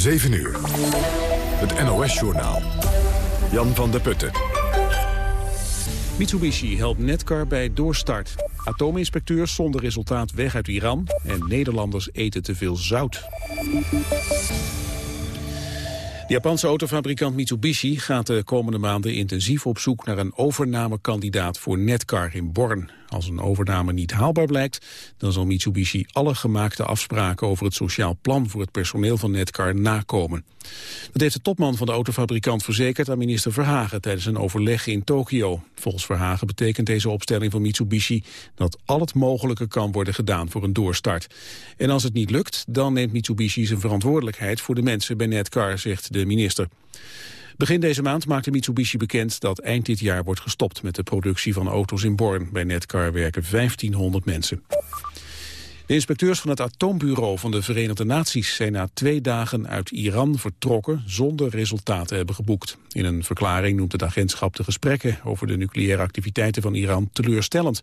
7 uur. Het NOS-journaal. Jan van der Putten. Mitsubishi helpt Netcar bij doorstart. Atoominspecteurs zonder resultaat weg uit Iran. En Nederlanders eten te veel zout. De Japanse autofabrikant Mitsubishi gaat de komende maanden intensief op zoek naar een overnamekandidaat voor Netcar in Born. Als een overname niet haalbaar blijkt, dan zal Mitsubishi alle gemaakte afspraken over het sociaal plan voor het personeel van Netcar nakomen. Dat heeft de topman van de autofabrikant verzekerd aan minister Verhagen tijdens een overleg in Tokio. Volgens Verhagen betekent deze opstelling van Mitsubishi dat al het mogelijke kan worden gedaan voor een doorstart. En als het niet lukt, dan neemt Mitsubishi zijn verantwoordelijkheid voor de mensen bij Netcar, zegt de minister. Begin deze maand maakte Mitsubishi bekend dat eind dit jaar wordt gestopt met de productie van auto's in Born. Bij Netcar werken 1500 mensen. De inspecteurs van het atoombureau van de Verenigde Naties zijn na twee dagen uit Iran vertrokken zonder resultaten hebben geboekt. In een verklaring noemt het agentschap de gesprekken over de nucleaire activiteiten van Iran teleurstellend.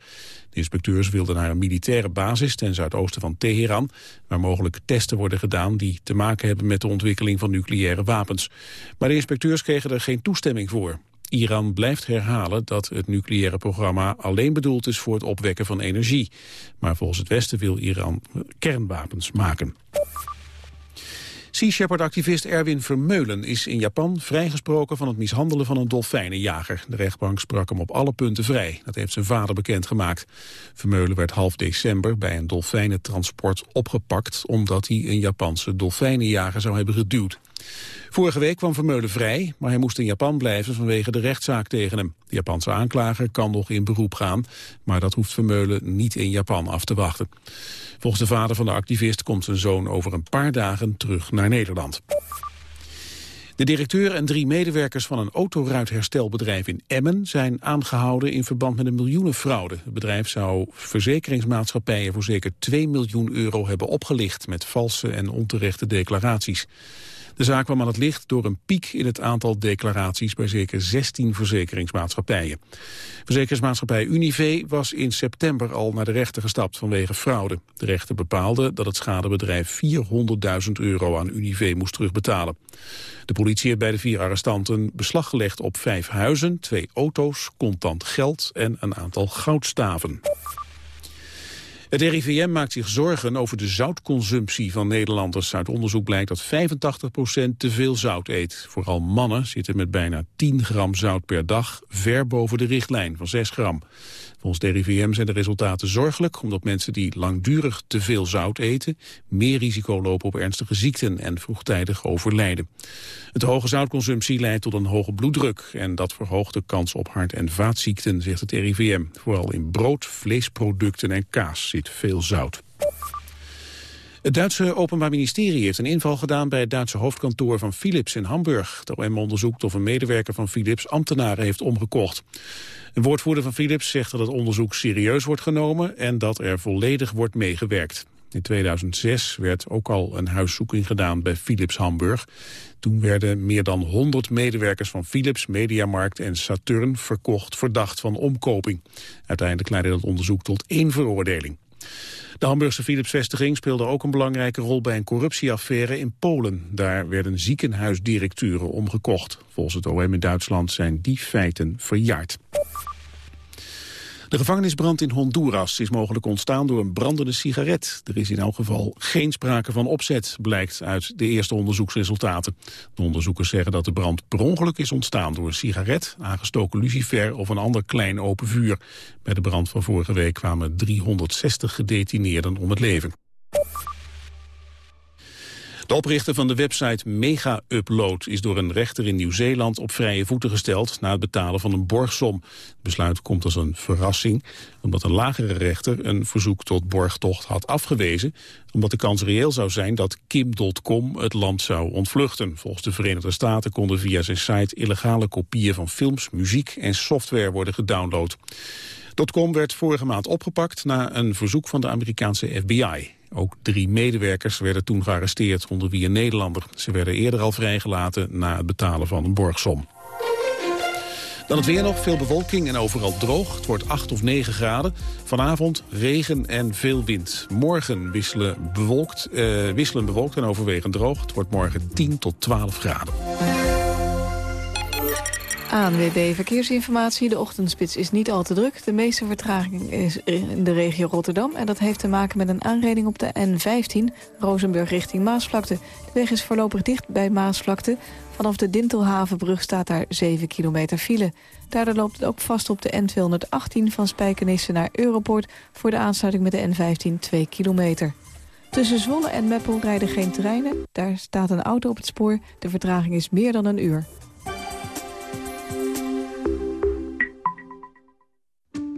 De inspecteurs wilden naar een militaire basis ten zuidoosten van Teheran, waar mogelijk testen worden gedaan die te maken hebben met de ontwikkeling van nucleaire wapens. Maar de inspecteurs kregen er geen toestemming voor. Iran blijft herhalen dat het nucleaire programma alleen bedoeld is voor het opwekken van energie. Maar volgens het Westen wil Iran kernwapens maken. Sea Shepherd-activist Erwin Vermeulen is in Japan vrijgesproken van het mishandelen van een dolfijnenjager. De rechtbank sprak hem op alle punten vrij. Dat heeft zijn vader bekendgemaakt. Vermeulen werd half december bij een dolfijnentransport opgepakt omdat hij een Japanse dolfijnenjager zou hebben geduwd. Vorige week kwam Vermeulen vrij, maar hij moest in Japan blijven vanwege de rechtszaak tegen hem. De Japanse aanklager kan nog in beroep gaan, maar dat hoeft Vermeulen niet in Japan af te wachten. Volgens de vader van de activist komt zijn zoon over een paar dagen terug naar Nederland. De directeur en drie medewerkers van een autoruitherstelbedrijf in Emmen zijn aangehouden in verband met een miljoenenfraude. Het bedrijf zou verzekeringsmaatschappijen voor zeker 2 miljoen euro hebben opgelicht met valse en onterechte declaraties. De zaak kwam aan het licht door een piek in het aantal declaraties bij zeker 16 verzekeringsmaatschappijen. Verzekeringsmaatschappij Unive was in september al naar de rechter gestapt vanwege fraude. De rechter bepaalde dat het schadebedrijf 400.000 euro aan Unive moest terugbetalen. De politie heeft bij de vier arrestanten beslag gelegd op vijf huizen, twee auto's, contant geld en een aantal goudstaven. Het RIVM maakt zich zorgen over de zoutconsumptie van Nederlanders. Uit onderzoek blijkt dat 85% te veel zout eet. Vooral mannen zitten met bijna 10 gram zout per dag... ver boven de richtlijn van 6 gram. Volgens de RIVM zijn de resultaten zorgelijk... omdat mensen die langdurig te veel zout eten... meer risico lopen op ernstige ziekten en vroegtijdig overlijden. Het hoge zoutconsumptie leidt tot een hoge bloeddruk... en dat verhoogt de kans op hart- en vaatziekten, zegt het RIVM. Vooral in brood, vleesproducten en kaas zit veel zout. Het Duitse Openbaar Ministerie heeft een inval gedaan bij het Duitse hoofdkantoor van Philips in Hamburg. De OM onderzoekt of een medewerker van Philips ambtenaren heeft omgekocht. Een woordvoerder van Philips zegt dat het onderzoek serieus wordt genomen en dat er volledig wordt meegewerkt. In 2006 werd ook al een huiszoeking gedaan bij Philips Hamburg. Toen werden meer dan 100 medewerkers van Philips, Mediamarkt en Saturn verkocht verdacht van omkoping. Uiteindelijk leidde dat onderzoek tot één veroordeling. De Hamburgse Philips-vestiging speelde ook een belangrijke rol bij een corruptieaffaire in Polen. Daar werden ziekenhuisdirecteuren omgekocht. Volgens het OM in Duitsland zijn die feiten verjaard. De gevangenisbrand in Honduras is mogelijk ontstaan door een brandende sigaret. Er is in elk geval geen sprake van opzet, blijkt uit de eerste onderzoeksresultaten. De onderzoekers zeggen dat de brand per ongeluk is ontstaan door een sigaret, aangestoken lucifer of een ander klein open vuur. Bij de brand van vorige week kwamen 360 gedetineerden om het leven. De oprichter van de website Mega Upload is door een rechter in Nieuw-Zeeland op vrije voeten gesteld na het betalen van een borgsom. Het besluit komt als een verrassing omdat een lagere rechter een verzoek tot borgtocht had afgewezen omdat de kans reëel zou zijn dat Kim.com het land zou ontvluchten. Volgens de Verenigde Staten konden via zijn site illegale kopieën van films, muziek en software worden gedownload. .com werd vorige maand opgepakt na een verzoek van de Amerikaanse FBI. Ook drie medewerkers werden toen gearresteerd, onder wie een Nederlander. Ze werden eerder al vrijgelaten na het betalen van een borgsom. Dan het weer nog, veel bewolking en overal droog. Het wordt 8 of 9 graden. Vanavond regen en veel wind. Morgen wisselen bewolkt, uh, wisselen bewolkt en overwegend droog. Het wordt morgen 10 tot 12 graden. ANWB Verkeersinformatie. De ochtendspits is niet al te druk. De meeste vertraging is in de regio Rotterdam. En dat heeft te maken met een aanrijding op de N15, Rozenburg richting Maasvlakte. De weg is voorlopig dicht bij Maasvlakte. Vanaf de Dintelhavenbrug staat daar 7 kilometer file. Daardoor loopt het ook vast op de N218 van Spijkenisse naar Europoort... voor de aansluiting met de N15 2 kilometer. Tussen Zwolle en Meppel rijden geen treinen. Daar staat een auto op het spoor. De vertraging is meer dan een uur.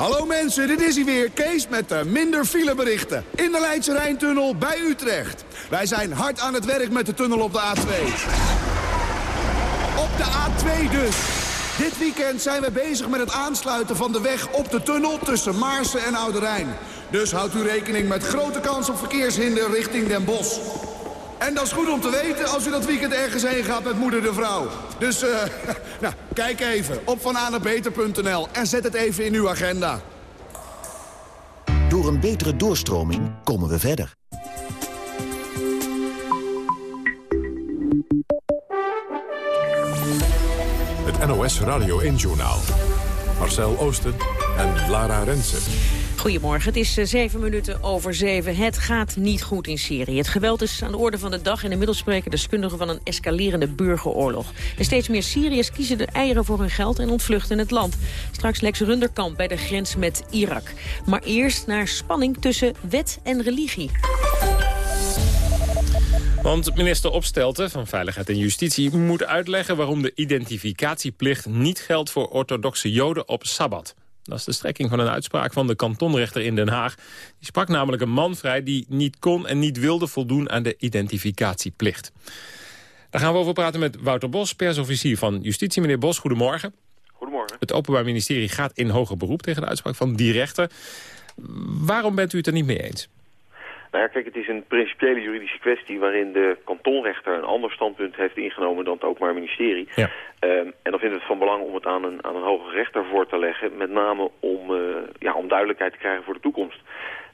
Hallo mensen, dit is hij weer, Kees met de minder fileberichten. In de Leidse Rijntunnel bij Utrecht. Wij zijn hard aan het werk met de tunnel op de A2. Op de A2 dus. Dit weekend zijn we bezig met het aansluiten van de weg op de tunnel tussen Maarsen en Oude Rijn. Dus houdt u rekening met grote kans op verkeershinder richting Den Bosch. En dat is goed om te weten als u dat weekend ergens heen gaat met moeder de vrouw. Dus, uh, nou, kijk even op vananabeter.nl en zet het even in uw agenda. Door een betere doorstroming komen we verder. Het NOS Radio 1-journaal. Marcel Oosten en Lara Rensen. Goedemorgen, het is eh, zeven minuten over zeven. Het gaat niet goed in Syrië. Het geweld is aan de orde van de dag... en inmiddels spreken deskundigen van een escalerende burgeroorlog. En steeds meer Syriërs kiezen de eieren voor hun geld... en ontvluchten het land. Straks Lex Runderkamp bij de grens met Irak. Maar eerst naar spanning tussen wet en religie. Want minister Opstelten van Veiligheid en Justitie moet uitleggen... waarom de identificatieplicht niet geldt voor orthodoxe joden op Sabbat. Dat is de strekking van een uitspraak van de kantonrechter in Den Haag. Die sprak namelijk een man vrij die niet kon en niet wilde voldoen aan de identificatieplicht. Daar gaan we over praten met Wouter Bos, persofficier van Justitie. Meneer Bos, goedemorgen. Goedemorgen. Het Openbaar Ministerie gaat in hoger beroep tegen de uitspraak van die rechter. Waarom bent u het er niet mee eens? Nou ja, kijk, het is een principiële juridische kwestie waarin de kantonrechter een ander standpunt heeft ingenomen dan het Openbaar Ministerie. Ja. Um, en dan vindt het van belang om het aan een, aan een hoge rechter voor te leggen, met name om, uh, ja, om duidelijkheid te krijgen voor de toekomst.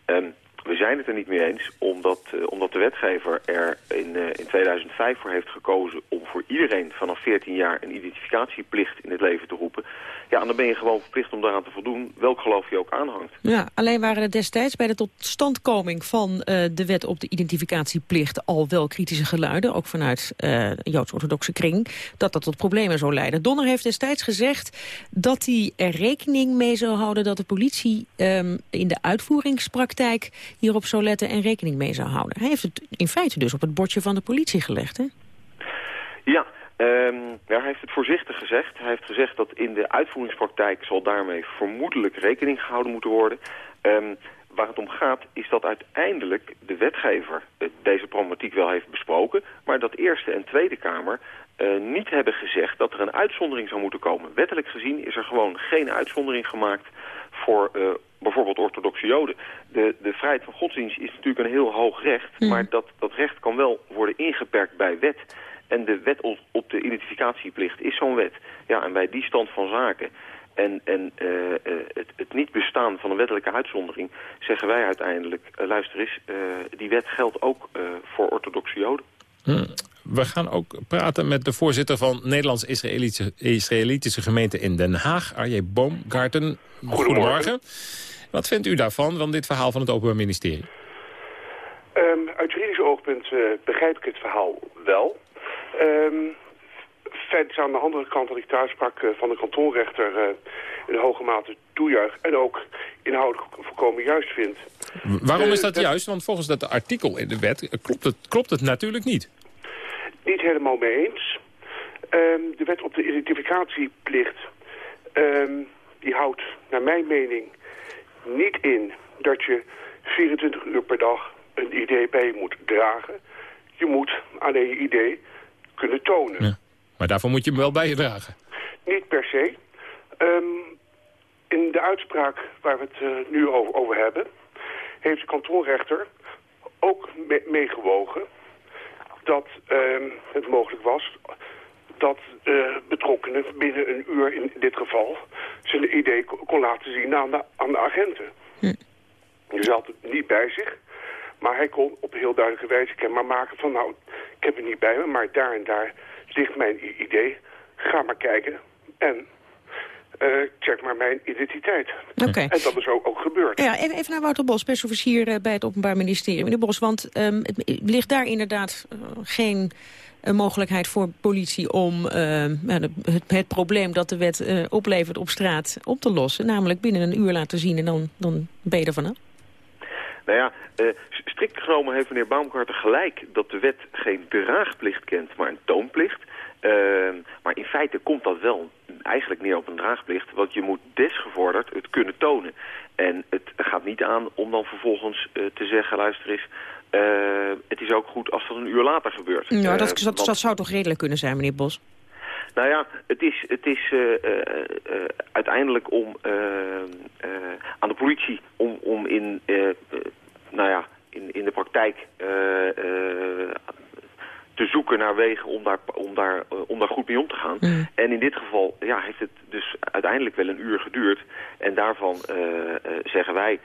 Um, we zijn het er niet mee eens, omdat, uh, omdat de wetgever er in, uh, in 2005 voor heeft gekozen om voor iedereen vanaf 14 jaar een identificatieplicht in het leven te roepen. Ja, en dan ben je gewoon verplicht om daaraan te voldoen, welk geloof je ook aanhangt. Ja, alleen waren er destijds bij de totstandkoming van uh, de wet op de identificatieplicht al wel kritische geluiden, ook vanuit uh, Joods-orthodoxe kring, dat dat tot problemen zou leiden. Donner heeft destijds gezegd dat hij er rekening mee zou houden dat de politie um, in de uitvoeringspraktijk hierop zou letten en rekening mee zou houden. Hij heeft het in feite dus op het bordje van de politie gelegd, hè? Ja, Um, hij heeft het voorzichtig gezegd. Hij heeft gezegd dat in de uitvoeringspraktijk zal daarmee vermoedelijk rekening gehouden moeten worden. Um, waar het om gaat is dat uiteindelijk de wetgever deze problematiek wel heeft besproken... maar dat Eerste en Tweede Kamer uh, niet hebben gezegd dat er een uitzondering zou moeten komen. Wettelijk gezien is er gewoon geen uitzondering gemaakt voor uh, bijvoorbeeld orthodoxe joden. De, de vrijheid van godsdienst is natuurlijk een heel hoog recht... Mm. maar dat, dat recht kan wel worden ingeperkt bij wet... En de wet op de identificatieplicht is zo'n wet. Ja, en bij die stand van zaken en, en uh, uh, het, het, niet bestaan van een wettelijke uitzondering... zeggen wij uiteindelijk, uh, luister eens, die wet geldt ook voor orthodoxe joden. Hmm. We gaan ook praten met de voorzitter van Nederlands-Israëlitische Israëlitische gemeente in Den Haag, Arje Boomgarten. Goedemorgen. Goedemorgen. Wat vindt u daarvan, van dit verhaal van het Openbaar Ministerie? Um, uit juridisch oogpunt begrijp ik het verhaal wel. Um, feit is aan de andere kant dat ik de uitspraak eh, van de kantonrechter uh, in hoge mate toejuich. En ook inhoudelijk volkomen juist vind. Waarom is dat juist? Want volgens dat artikel in de wet klopt het, klopt het natuurlijk niet. Niet helemaal mee eens. Ehm, de wet op de identificatieplicht... Ehm, die houdt, naar mijn mening, niet in dat je 24 uur per dag een ID bij je moet dragen. Je moet alleen je ID kunnen tonen. Ja. Maar daarvoor moet je hem wel bij je dragen. Niet per se. Um, in de uitspraak waar we het uh, nu over, over, hebben... heeft de kantonrechter ook me meegewogen dat um, het mogelijk was dat uh, betrokkenen binnen een uur in dit geval zijn idee kon laten zien aan de, aan de agenten. Hm. Hij had het niet bij zich, maar hij kon op heel duidelijke wijze kenbaar maken van nou, ik heb het niet bij me, maar daar en daar ligt mijn idee. Ga maar kijken en uh, check maar mijn identiteit. Okay. En dat is ook, ook gebeurd. Ja, even, even naar Wouter Bos, persofficier uh, bij het Openbaar Ministerie. Meneer Bos, want um, het ligt daar inderdaad uh, geen mogelijkheid voor politie om het, het, probleem dat de wet oplevert op straat op te lossen. Namelijk binnen een uur laten zien en dan, dan ben je er vanaf. Nou ja, uh, strikt genomen heeft meneer Baumgarten gelijk dat de wet geen draagplicht kent, maar een toonplicht. Uh, maar in feite komt dat wel eigenlijk neer op een draagplicht, want je moet desgevorderd het kunnen tonen. En het gaat niet aan om dan vervolgens uh, te zeggen, luister eens, het is ook goed als dat een uur later gebeurt. Ja, dat, dat, dat zou toch redelijk kunnen zijn, meneer Bos? Nou ja, het is, het is uh, uh, uiteindelijk om aan de politie om, om in, nou ja, in, in de praktijk te zoeken naar wegen om daar, om daar, om daar goed mee om te gaan. Mm. En in dit geval ja, heeft het dus uiteindelijk wel een uur geduurd. En daarvan zeggen wij,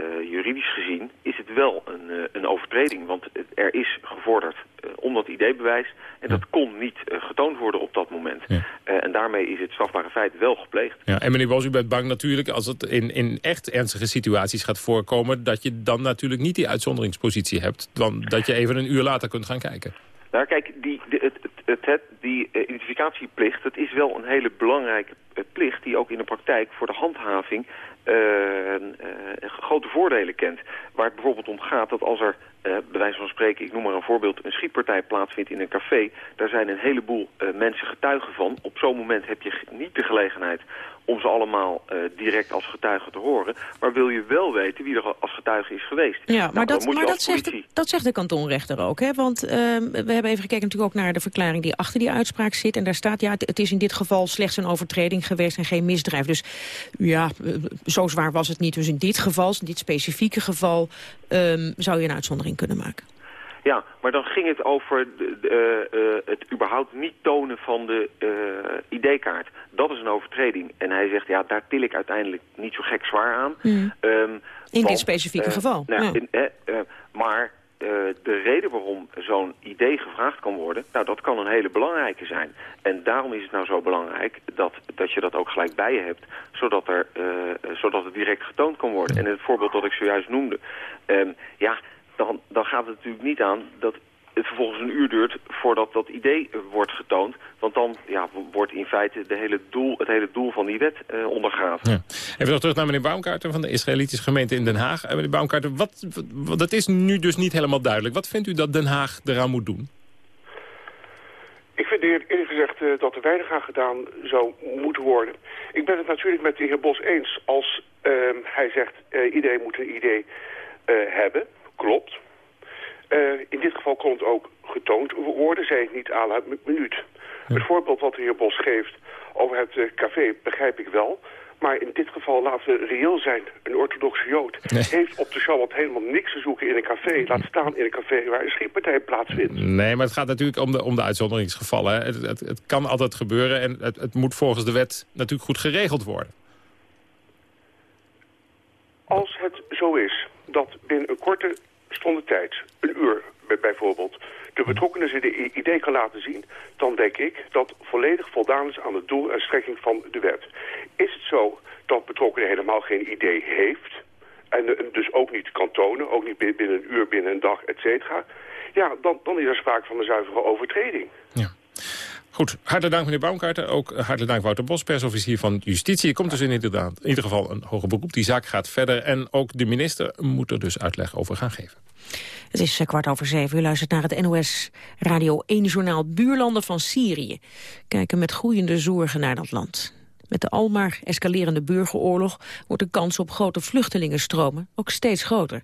uh, juridisch gezien is het wel een, uh, een overtreding. Want er is gevorderd uh, om dat ID-bewijs. En dat kon niet getoond worden op dat moment. Ja. en daarmee is het strafbare feit wel gepleegd. Ja, en meneer Bos, u bent bang natuurlijk als het in, in echt ernstige situaties gaat voorkomen... dat je dan natuurlijk niet die uitzonderingspositie hebt. Dan dat je even een uur later kunt gaan kijken. Nou kijk, die, de, het, het, het, die identificatieplicht, dat is wel een hele belangrijke plicht... die ook in de praktijk voor de handhaving uh, grote voordelen kent. Waar het bijvoorbeeld om gaat dat als er, uh, bij wijze van spreken, ik noem maar een voorbeeld, een schietpartij plaatsvindt in een café, daar zijn een heleboel mensen getuigen van. Op zo'n moment heb je niet de gelegenheid om ze allemaal uh, direct als getuige te horen. Maar wil je wel weten wie er als getuige is geweest. Ja, nou, maar, dat, maar dat, zegt de, dat zegt de kantonrechter ook. Hè? Want uh, we hebben even gekeken natuurlijk ook naar de verklaring die achter die uitspraak zit. En daar staat, ja, het, is in dit geval slechts een overtreding geweest en geen misdrijf. Dus ja, zo zwaar was het niet. Dus in dit geval, in dit specifieke geval, um, zou je een uitzondering kunnen maken. Ja, maar dan ging het over de, uh, uh, het überhaupt niet tonen van de uh, ID-kaart. Dat is een overtreding. En hij zegt, ja, daar til ik uiteindelijk niet zo gek zwaar aan. Mm. Um, in dit specifieke geval. Nou, ja. in, maar de reden waarom zo'n idee gevraagd kan worden, nou, dat kan een hele belangrijke zijn. En daarom is het nou zo belangrijk dat, dat je dat ook gelijk bij je hebt, zodat, er, zodat het direct getoond kan worden. En het voorbeeld dat ik zojuist noemde, um, ja dan, dan gaat het natuurlijk niet aan dat het vervolgens een uur duurt voordat dat idee wordt getoond. Want dan ja, wordt in feite de hele doel, het hele doel van die wet uh, ondergraven. Ja. Even nog terug naar meneer Baumkarter van de Israëlitische gemeente in Den Haag. Uh, meneer Baumkarter, wat, wat, dat is nu dus niet helemaal duidelijk. Wat vindt u dat Den Haag eraan moet doen? Ik vind eerlijk gezegd uh, dat er weinig aan gedaan zou moeten worden. Ik ben het natuurlijk met de heer Bos eens als ehm, hij zegt... iedereen moet een idee hebben klopt. Uh, in dit geval kon het ook getoond worden, zei ik niet aan het minuut. Het voorbeeld wat de heer Bos geeft over het uh, café begrijp ik wel. Maar in dit geval laten we reëel zijn. Een orthodoxe jood heeft op de Shabbat helemaal niks te zoeken in een café. Laat staan in een café waar een schietpartij plaatsvindt. Nee, maar het gaat natuurlijk om de, om de uitzonderingsgevallen. Het, het, het, kan altijd gebeuren en het, het moet volgens de wet natuurlijk goed geregeld worden. Als het zo is dat binnen een korte stonden tijd, een uur bijvoorbeeld, de betrokkenen ze de idee kan laten zien, dan denk ik dat volledig voldaan is aan het doel en strekking van de wet. Is het zo dat betrokkenen helemaal geen idee heeft en dus ook niet kan tonen, ook niet binnen een uur, binnen een dag, et cetera, ja, dan, dan is er sprake van een zuivere overtreding. Ja. Goed, hartelijk dank meneer Baumkarten. Ook hartelijk dank Wouter Bos, persofficier van Justitie. Er komt dus in, in ieder geval een hoger beroep. Die zaak gaat verder en ook de minister moet er dus uitleg over gaan geven. Het is eh, kwart over zeven. U luistert naar het NOS Radio 1-journaal Buurlanden van Syrië. Kijken met groeiende zorgen naar dat land. Met de almaar escalerende burgeroorlog wordt de kans op grote vluchtelingenstromen ook steeds groter.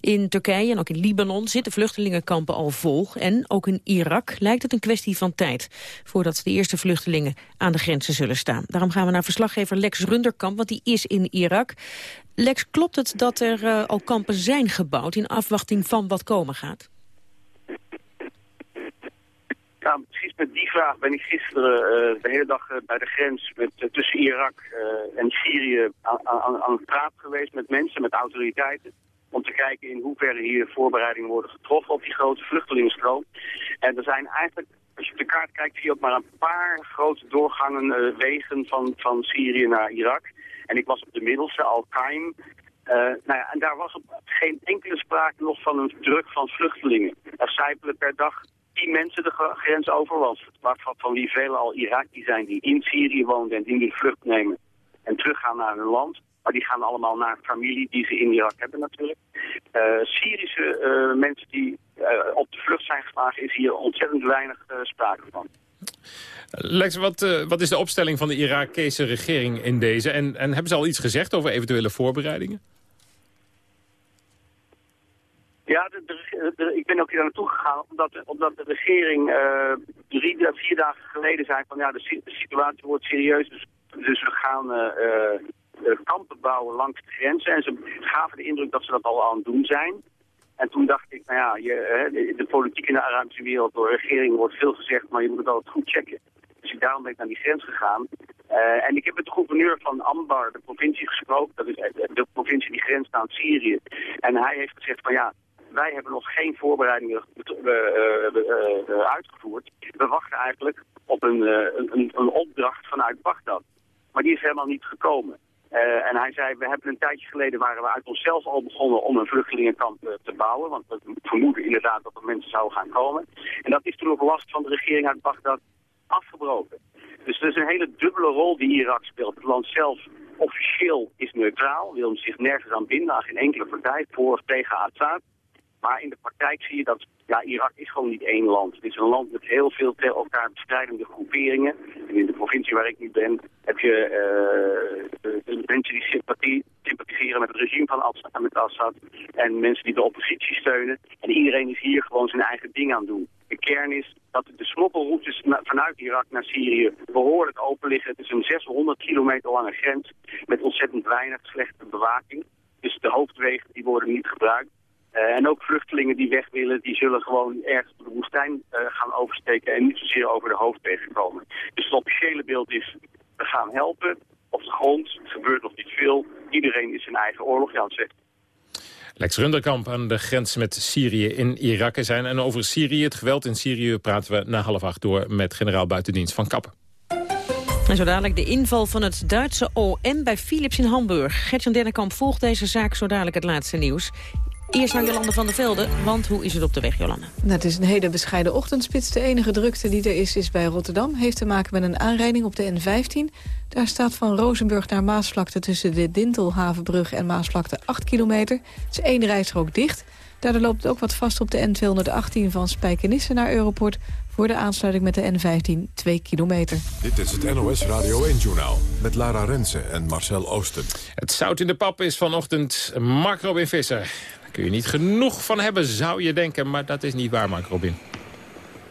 In Turkije en ook in Libanon zitten vluchtelingenkampen al vol. En ook in Irak lijkt het een kwestie van tijd voordat de eerste vluchtelingen aan de grenzen zullen staan. Daarom gaan we naar verslaggever Lex Runderkamp, want die is in Irak. Lex, klopt het dat er uh, al kampen zijn gebouwd in afwachting van wat komen gaat? Ja, precies met die vraag ben ik gisteren uh, de hele dag uh, bij de grens uh, tussen Irak en Syrië aan, aan, het praten geweest met mensen, met autoriteiten. Om te kijken in hoeverre hier voorbereidingen worden getroffen op die grote vluchtelingenstroom. En er zijn eigenlijk, als je op de kaart kijkt, zie je ook maar een paar grote doorgangen, wegen van, van Syrië naar Irak. En ik was op de middelste, Al-Qaim. nou ja, en daar was op geen enkele sprake nog van een druk van vluchtelingen. Er zijpelen per dag tien mensen de grens over was. Van wie velen al Iraki zijn die in Syrië woonden en die nu vlucht nemen en teruggaan naar hun land. Maar die gaan allemaal naar familie die ze in Irak hebben natuurlijk. Uh, Syrische uh, mensen die uh, op de vlucht zijn geslagen is hier ontzettend weinig sprake van. Lex, wat, wat is de opstelling van de Irakese regering in deze? En, en hebben ze al iets gezegd over eventuele voorbereidingen? Ja, ik ben ook hier naartoe gegaan omdat, omdat de regering uh, drie, vier dagen geleden zei van ja, de, situatie wordt serieus, dus, dus we gaan uh, uh, kampen bouwen langs de grenzen. En ze gaven de indruk dat ze dat al aan het doen zijn. En toen dacht ik, nou ja, je, de, politiek in de Arabische wereld door de regering wordt veel gezegd, maar je moet het altijd goed checken. Dus ik, daarom ben ik naar die grens gegaan. En ik heb met de gouverneur van Ambar, de provincie, gesproken. Dat is de provincie die grenst aan Syrië. En hij heeft gezegd van ja, wij hebben nog geen voorbereidingen uh, uh, uitgevoerd. We wachten eigenlijk op een, een, een, opdracht vanuit Bagdad. Maar die is helemaal niet gekomen. en hij zei, we hebben een tijdje geleden waren we uit onszelf al begonnen om een vluchtelingenkamp te bouwen. Want we vermoeden inderdaad dat er mensen zouden gaan komen. En dat is toen op last van de regering uit Bagdad afgebroken. Dus er is een hele dubbele rol die Irak speelt. Het land zelf officieel is neutraal, wil zich nergens aan binden, aan geen enkele partij, voor of tegen Assad. Maar in de praktijk zie je dat ja, Irak is gewoon niet één land. Het is een land met heel veel tegen elkaar bestrijdende groeperingen. En in de provincie waar ik nu ben heb je uh, mensen die sympathie, sympathiseren met het regime van Assad, met Assad. En mensen die de oppositie steunen. En iedereen is hier gewoon zijn eigen ding aan doen. De kern is dat de smokkelroutes vanuit Irak naar Syrië behoorlijk open liggen. Het is een 600 kilometer lange grens met ontzettend weinig slechte bewaking. Dus de hoofdwegen die worden niet gebruikt. Uh, en ook vluchtelingen die weg willen, die zullen gewoon ergens de woestijn uh, gaan oversteken en niet zozeer over de hoofdwegen komen. Dus het officiële beeld is, we gaan helpen. Op de grond het gebeurt nog niet veel. Iedereen is zijn eigen oorlog aan het zegt. Lex Runderkamp aan de grens met Syrië in Irak zijn. En over Syrië, het geweld in Syrië, praten we na half acht door met generaal buitendienst van Kappen. En zo dadelijk de inval van het Duitse OM bij Philips in Hamburg. Gertjan Dennekamp volgt deze zaak zo dadelijk het laatste nieuws. Eerst naar Jolande van der Velde, want hoe is het op de weg, Jolande? Nou, het is een hele bescheiden ochtendspits. De enige drukte die er is, is bij Rotterdam. Heeft te maken met een aanrijding op de N15. Daar staat van Rozenburg naar Maasvlakte tussen de Dintelhavenbrug en Maasvlakte 8 kilometer. Het is één rijstrook dicht. Daardoor loopt het ook wat vast op de N218 van Spijkenisse naar Europort... voor de aansluiting met de N15 2 kilometer. Dit is het NOS Radio 1-journaal met Lara Rensen en Marcel Oosten. Het zout in de pap is vanochtend Mark Robin Visser kun je niet genoeg van hebben, zou je denken. Maar dat is niet waar, Mark Robin.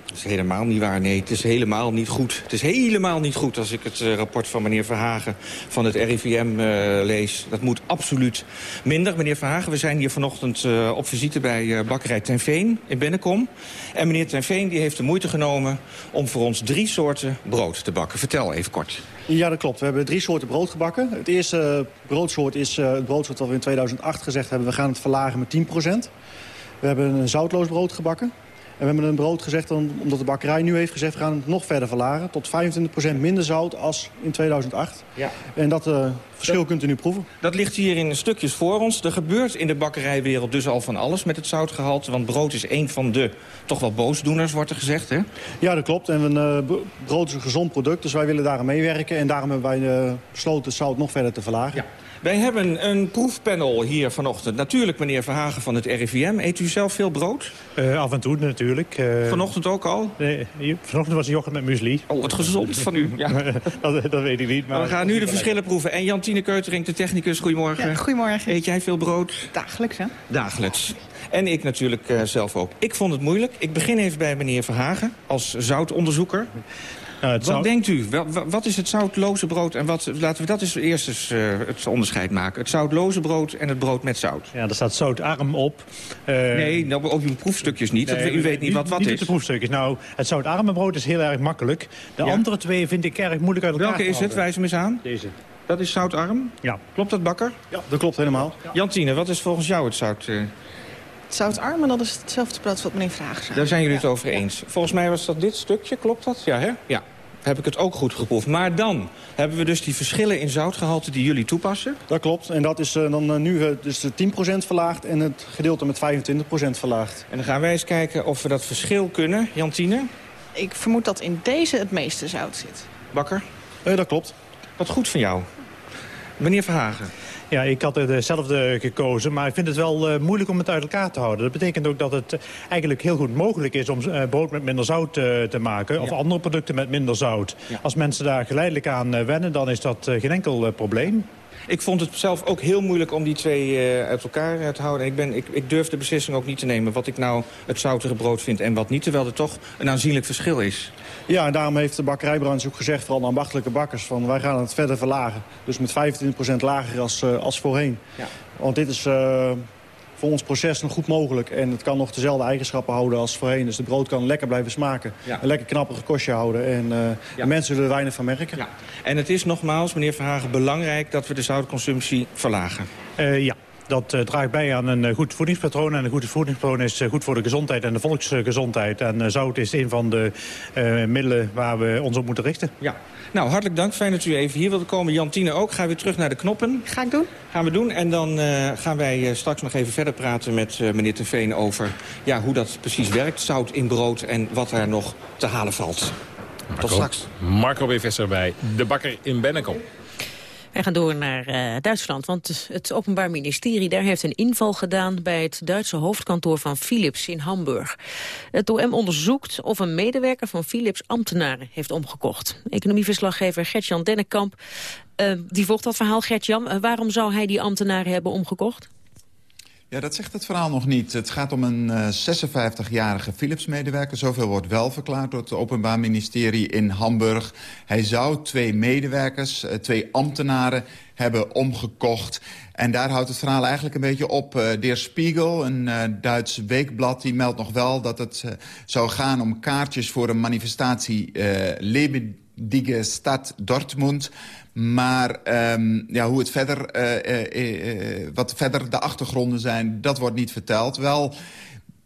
Dat is helemaal niet waar, nee. Het is helemaal niet goed. Het is helemaal niet goed als ik het uh, rapport van meneer Verhagen van het RIVM uh, eh, lees. Dat moet absoluut minder. Meneer Verhagen, we zijn hier vanochtend uh, op visite bij bakkerij Tenveen in Bennekom. En meneer Tenveen die heeft de moeite genomen om voor ons drie soorten brood te bakken. Vertel even kort. Ja, dat klopt. We hebben drie soorten brood gebakken. Het eerste broodsoort is het broodsoort dat we in 2008 gezegd hebben... we gaan het verlagen met 10% We hebben een zoutloos brood gebakken. We hebben een brood gezegd, omdat de bakkerij nu heeft gezegd... we gaan het nog verder verlagen, tot 25% minder zout als in 2008. Ja. En dat uh, verschil kunt u nu proeven. Dat ligt hier in stukjes voor ons. Er gebeurt in de bakkerijwereld dus al van alles met het zoutgehalte. Want brood is een van de toch wel boosdoeners, wordt er gezegd, hè? Ja, dat klopt. En uh, brood is een gezond product, dus wij willen daar aan meewerken. En daarom hebben wij uh, besloten het zout nog verder te verlagen. Ja. Wij hebben een proefpanel hier vanochtend. Natuurlijk meneer Verhagen van het RIVM. Eet u zelf veel brood? Uh, af en toe natuurlijk. Uh, vanochtend ook al? Nee, vanochtend was yoghurt met muesli. Oh, wat gezond van u. Ja. dat, dat, weet ik niet. Maar we gaan nu de verschillen proeven. En Jantine Keutering, de technicus, goedemorgen. Ja, goedemorgen. Eet jij veel brood? Dagelijks, hè? Dagelijks. En ik natuurlijk uh, zelf ook. Ik vond het moeilijk. Ik begin even bij meneer Verhagen als zoutonderzoeker. Nou, wat denkt u? Wat is het zoutloze brood? En wat, laten we dat eens eerst eens, uh, het onderscheid maken. Het zoutloze brood en het brood met zout. Ja, er staat zoutarm op. Uh, nee, nou, op uw proefstukjes niet. Nee, u weet niet, wat wat niet is. Niet de proefstukjes. Nou, het zoutarme brood is heel erg makkelijk. De ja. andere twee vind ik erg moeilijk uit elkaar Welke is het? Wijs hem eens aan. Deze. Dat is zoutarm? Ja. Klopt dat, Bakker? Ja, dat klopt helemaal. Ja. Jantine, wat is volgens jou het zout... Uh... Het zoutarm, dat is hetzelfde brood wat meneer Vraag zei. Daar zijn jullie het over eens. Volgens mij was dat dit stukje, klopt dat? Ja, hè? Ja heb ik het ook goed geproefd. Maar dan hebben we dus die verschillen in zoutgehalte die jullie toepassen. Dat klopt. En dat is uh, dan uh, nu uh, dus de 10% verlaagd en het gedeelte met 25% verlaagd. En dan gaan wij eens kijken of we dat verschil kunnen. Jantine? Ik vermoed dat in deze het meeste zout zit. Bakker? dat klopt. Wat goed van jou. Meneer Verhagen. Ja, ik had hetzelfde gekozen, maar ik vind het wel uh, moeilijk om het uit elkaar te houden. Dat betekent ook dat het eigenlijk heel goed mogelijk is om uh, brood met minder zout uh, te maken. Ja. Of andere producten met minder zout. Ja. Als mensen daar geleidelijk aan wennen, dan is dat geen enkel probleem. Ik vond het zelf ook heel moeilijk om die twee uh, uit elkaar te houden. Ik, ben, ik, ik, durf de beslissing ook niet te nemen wat ik nou het zoutige brood vind en wat niet. Terwijl er toch een aanzienlijk verschil is. Ja, en daarom heeft de bakkerijbranche ook gezegd, vooral de ambachtelijke bakkers... van wij gaan het verder verlagen. Dus met 25% lager als, uh, als voorheen. Ja. Want dit is voor ons proces nog goed mogelijk. En het kan nog dezelfde eigenschappen houden als voorheen. Dus de brood kan lekker blijven smaken. Ja. Een lekker knappig kostje houden. En uh, ja. de mensen zullen er weinig van merken. Ja. En het is nogmaals, meneer Verhagen, belangrijk dat we de zoutconsumptie verlagen. Uh, ja. Dat uh, draagt bij aan een uh, goed voedingspatroon. En een goed voedingspatroon is uh, goed voor de gezondheid en de volksgezondheid. En zout is een van de middelen waar we ons op moeten richten. Ja. Nou, hartelijk dank. Fijn dat u even hier wilde komen. Jantine ook. Ga weer terug naar de knoppen. Ga ik doen. Gaan we doen. En dan gaan wij straks nog even verder praten met meneer Teveen over ja, hoe dat precies werkt. Zout in brood en wat er nog te halen valt. Marco, Tot straks. Marco B. Visser bij De Bakker in Bennekom. Wij gaan door naar uh, Duitsland, want het Openbaar Ministerie daar heeft een inval gedaan bij het Duitse hoofdkantoor van Philips in Hamburg. Het OM onderzoekt of een medewerker van Philips ambtenaren heeft omgekocht. Economieverslaggever Gertjan Dennekamp, uh, die volgt dat verhaal. Gertjan, uh, waarom zou hij die ambtenaren hebben omgekocht? Ja, dat zegt het verhaal nog niet. Het gaat om een uh, 56-jarige Philips-medewerker. Zoveel wordt wel verklaard door het Openbaar Ministerie in Hamburg. Hij zou twee medewerkers, uh, twee ambtenaren hebben omgekocht. En daar houdt het verhaal eigenlijk een beetje op. Uh, Der Spiegel, een uh, Duits weekblad, die meldt nog wel dat het uh, zou gaan om kaartjes voor een manifestatie Lebendige Stad Dortmund. Maar um, ja, hoe het verder, uh, uh, uh, wat verder de achtergronden zijn, dat wordt niet verteld. Wel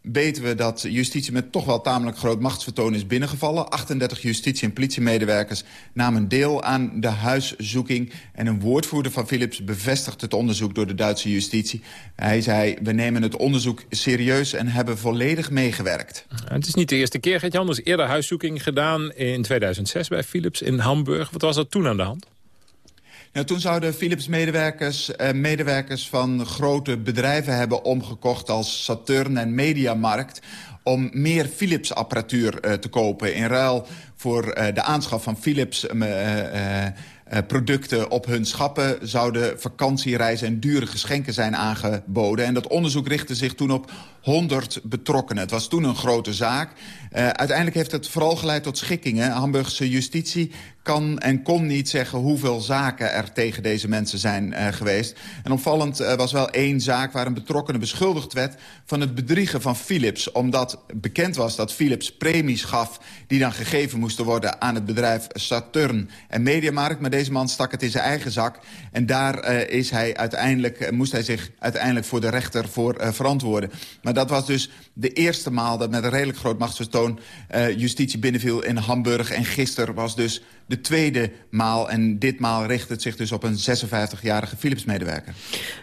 weten we dat justitie met toch wel tamelijk groot machtsvertoon is binnengevallen. 38 justitie- en politiemedewerkers namen deel aan de huiszoeking. En een woordvoerder van Philips bevestigt het onderzoek door de Duitse justitie. Hij zei, we nemen het onderzoek serieus en hebben volledig meegewerkt. Het is niet de eerste keer, Gert-Jan. Er is eerder huiszoeking gedaan in 2006 bij Philips in Hamburg. Wat was er toen aan de hand? Nou, toen zouden Philips-medewerkers uh, medewerkers van grote bedrijven hebben omgekocht... als Saturn en Mediamarkt om meer Philips-apparatuur uh, te kopen. In ruil voor uh, de aanschaf van Philips... Uh, producten op hun schappen zouden vakantiereizen en dure geschenken zijn aangeboden. En dat onderzoek richtte zich toen op 100 betrokkenen. Het was toen een grote zaak. Uiteindelijk heeft het vooral geleid tot schikkingen. Hamburgse justitie kan en kon niet zeggen hoeveel zaken er tegen deze mensen zijn uh, geweest. En opvallend uh, was wel één zaak waar een betrokkenen beschuldigd werd van het bedriegen van Philips. Omdat bekend was dat Philips premies gaf die dan gegeven moesten worden aan het bedrijf Saturn en Mediamarkt. Maar deze man stak het in zijn eigen zak. En daar is hij uiteindelijk, moest hij zich uiteindelijk voor de rechter voor verantwoorden. Maar dat was dus de eerste maal dat met een redelijk groot machtsvertoon... justitie binnenviel in Hamburg. En gisteren was dus de tweede maal. En ditmaal richt het zich dus op een 56-jarige Philips-medewerker.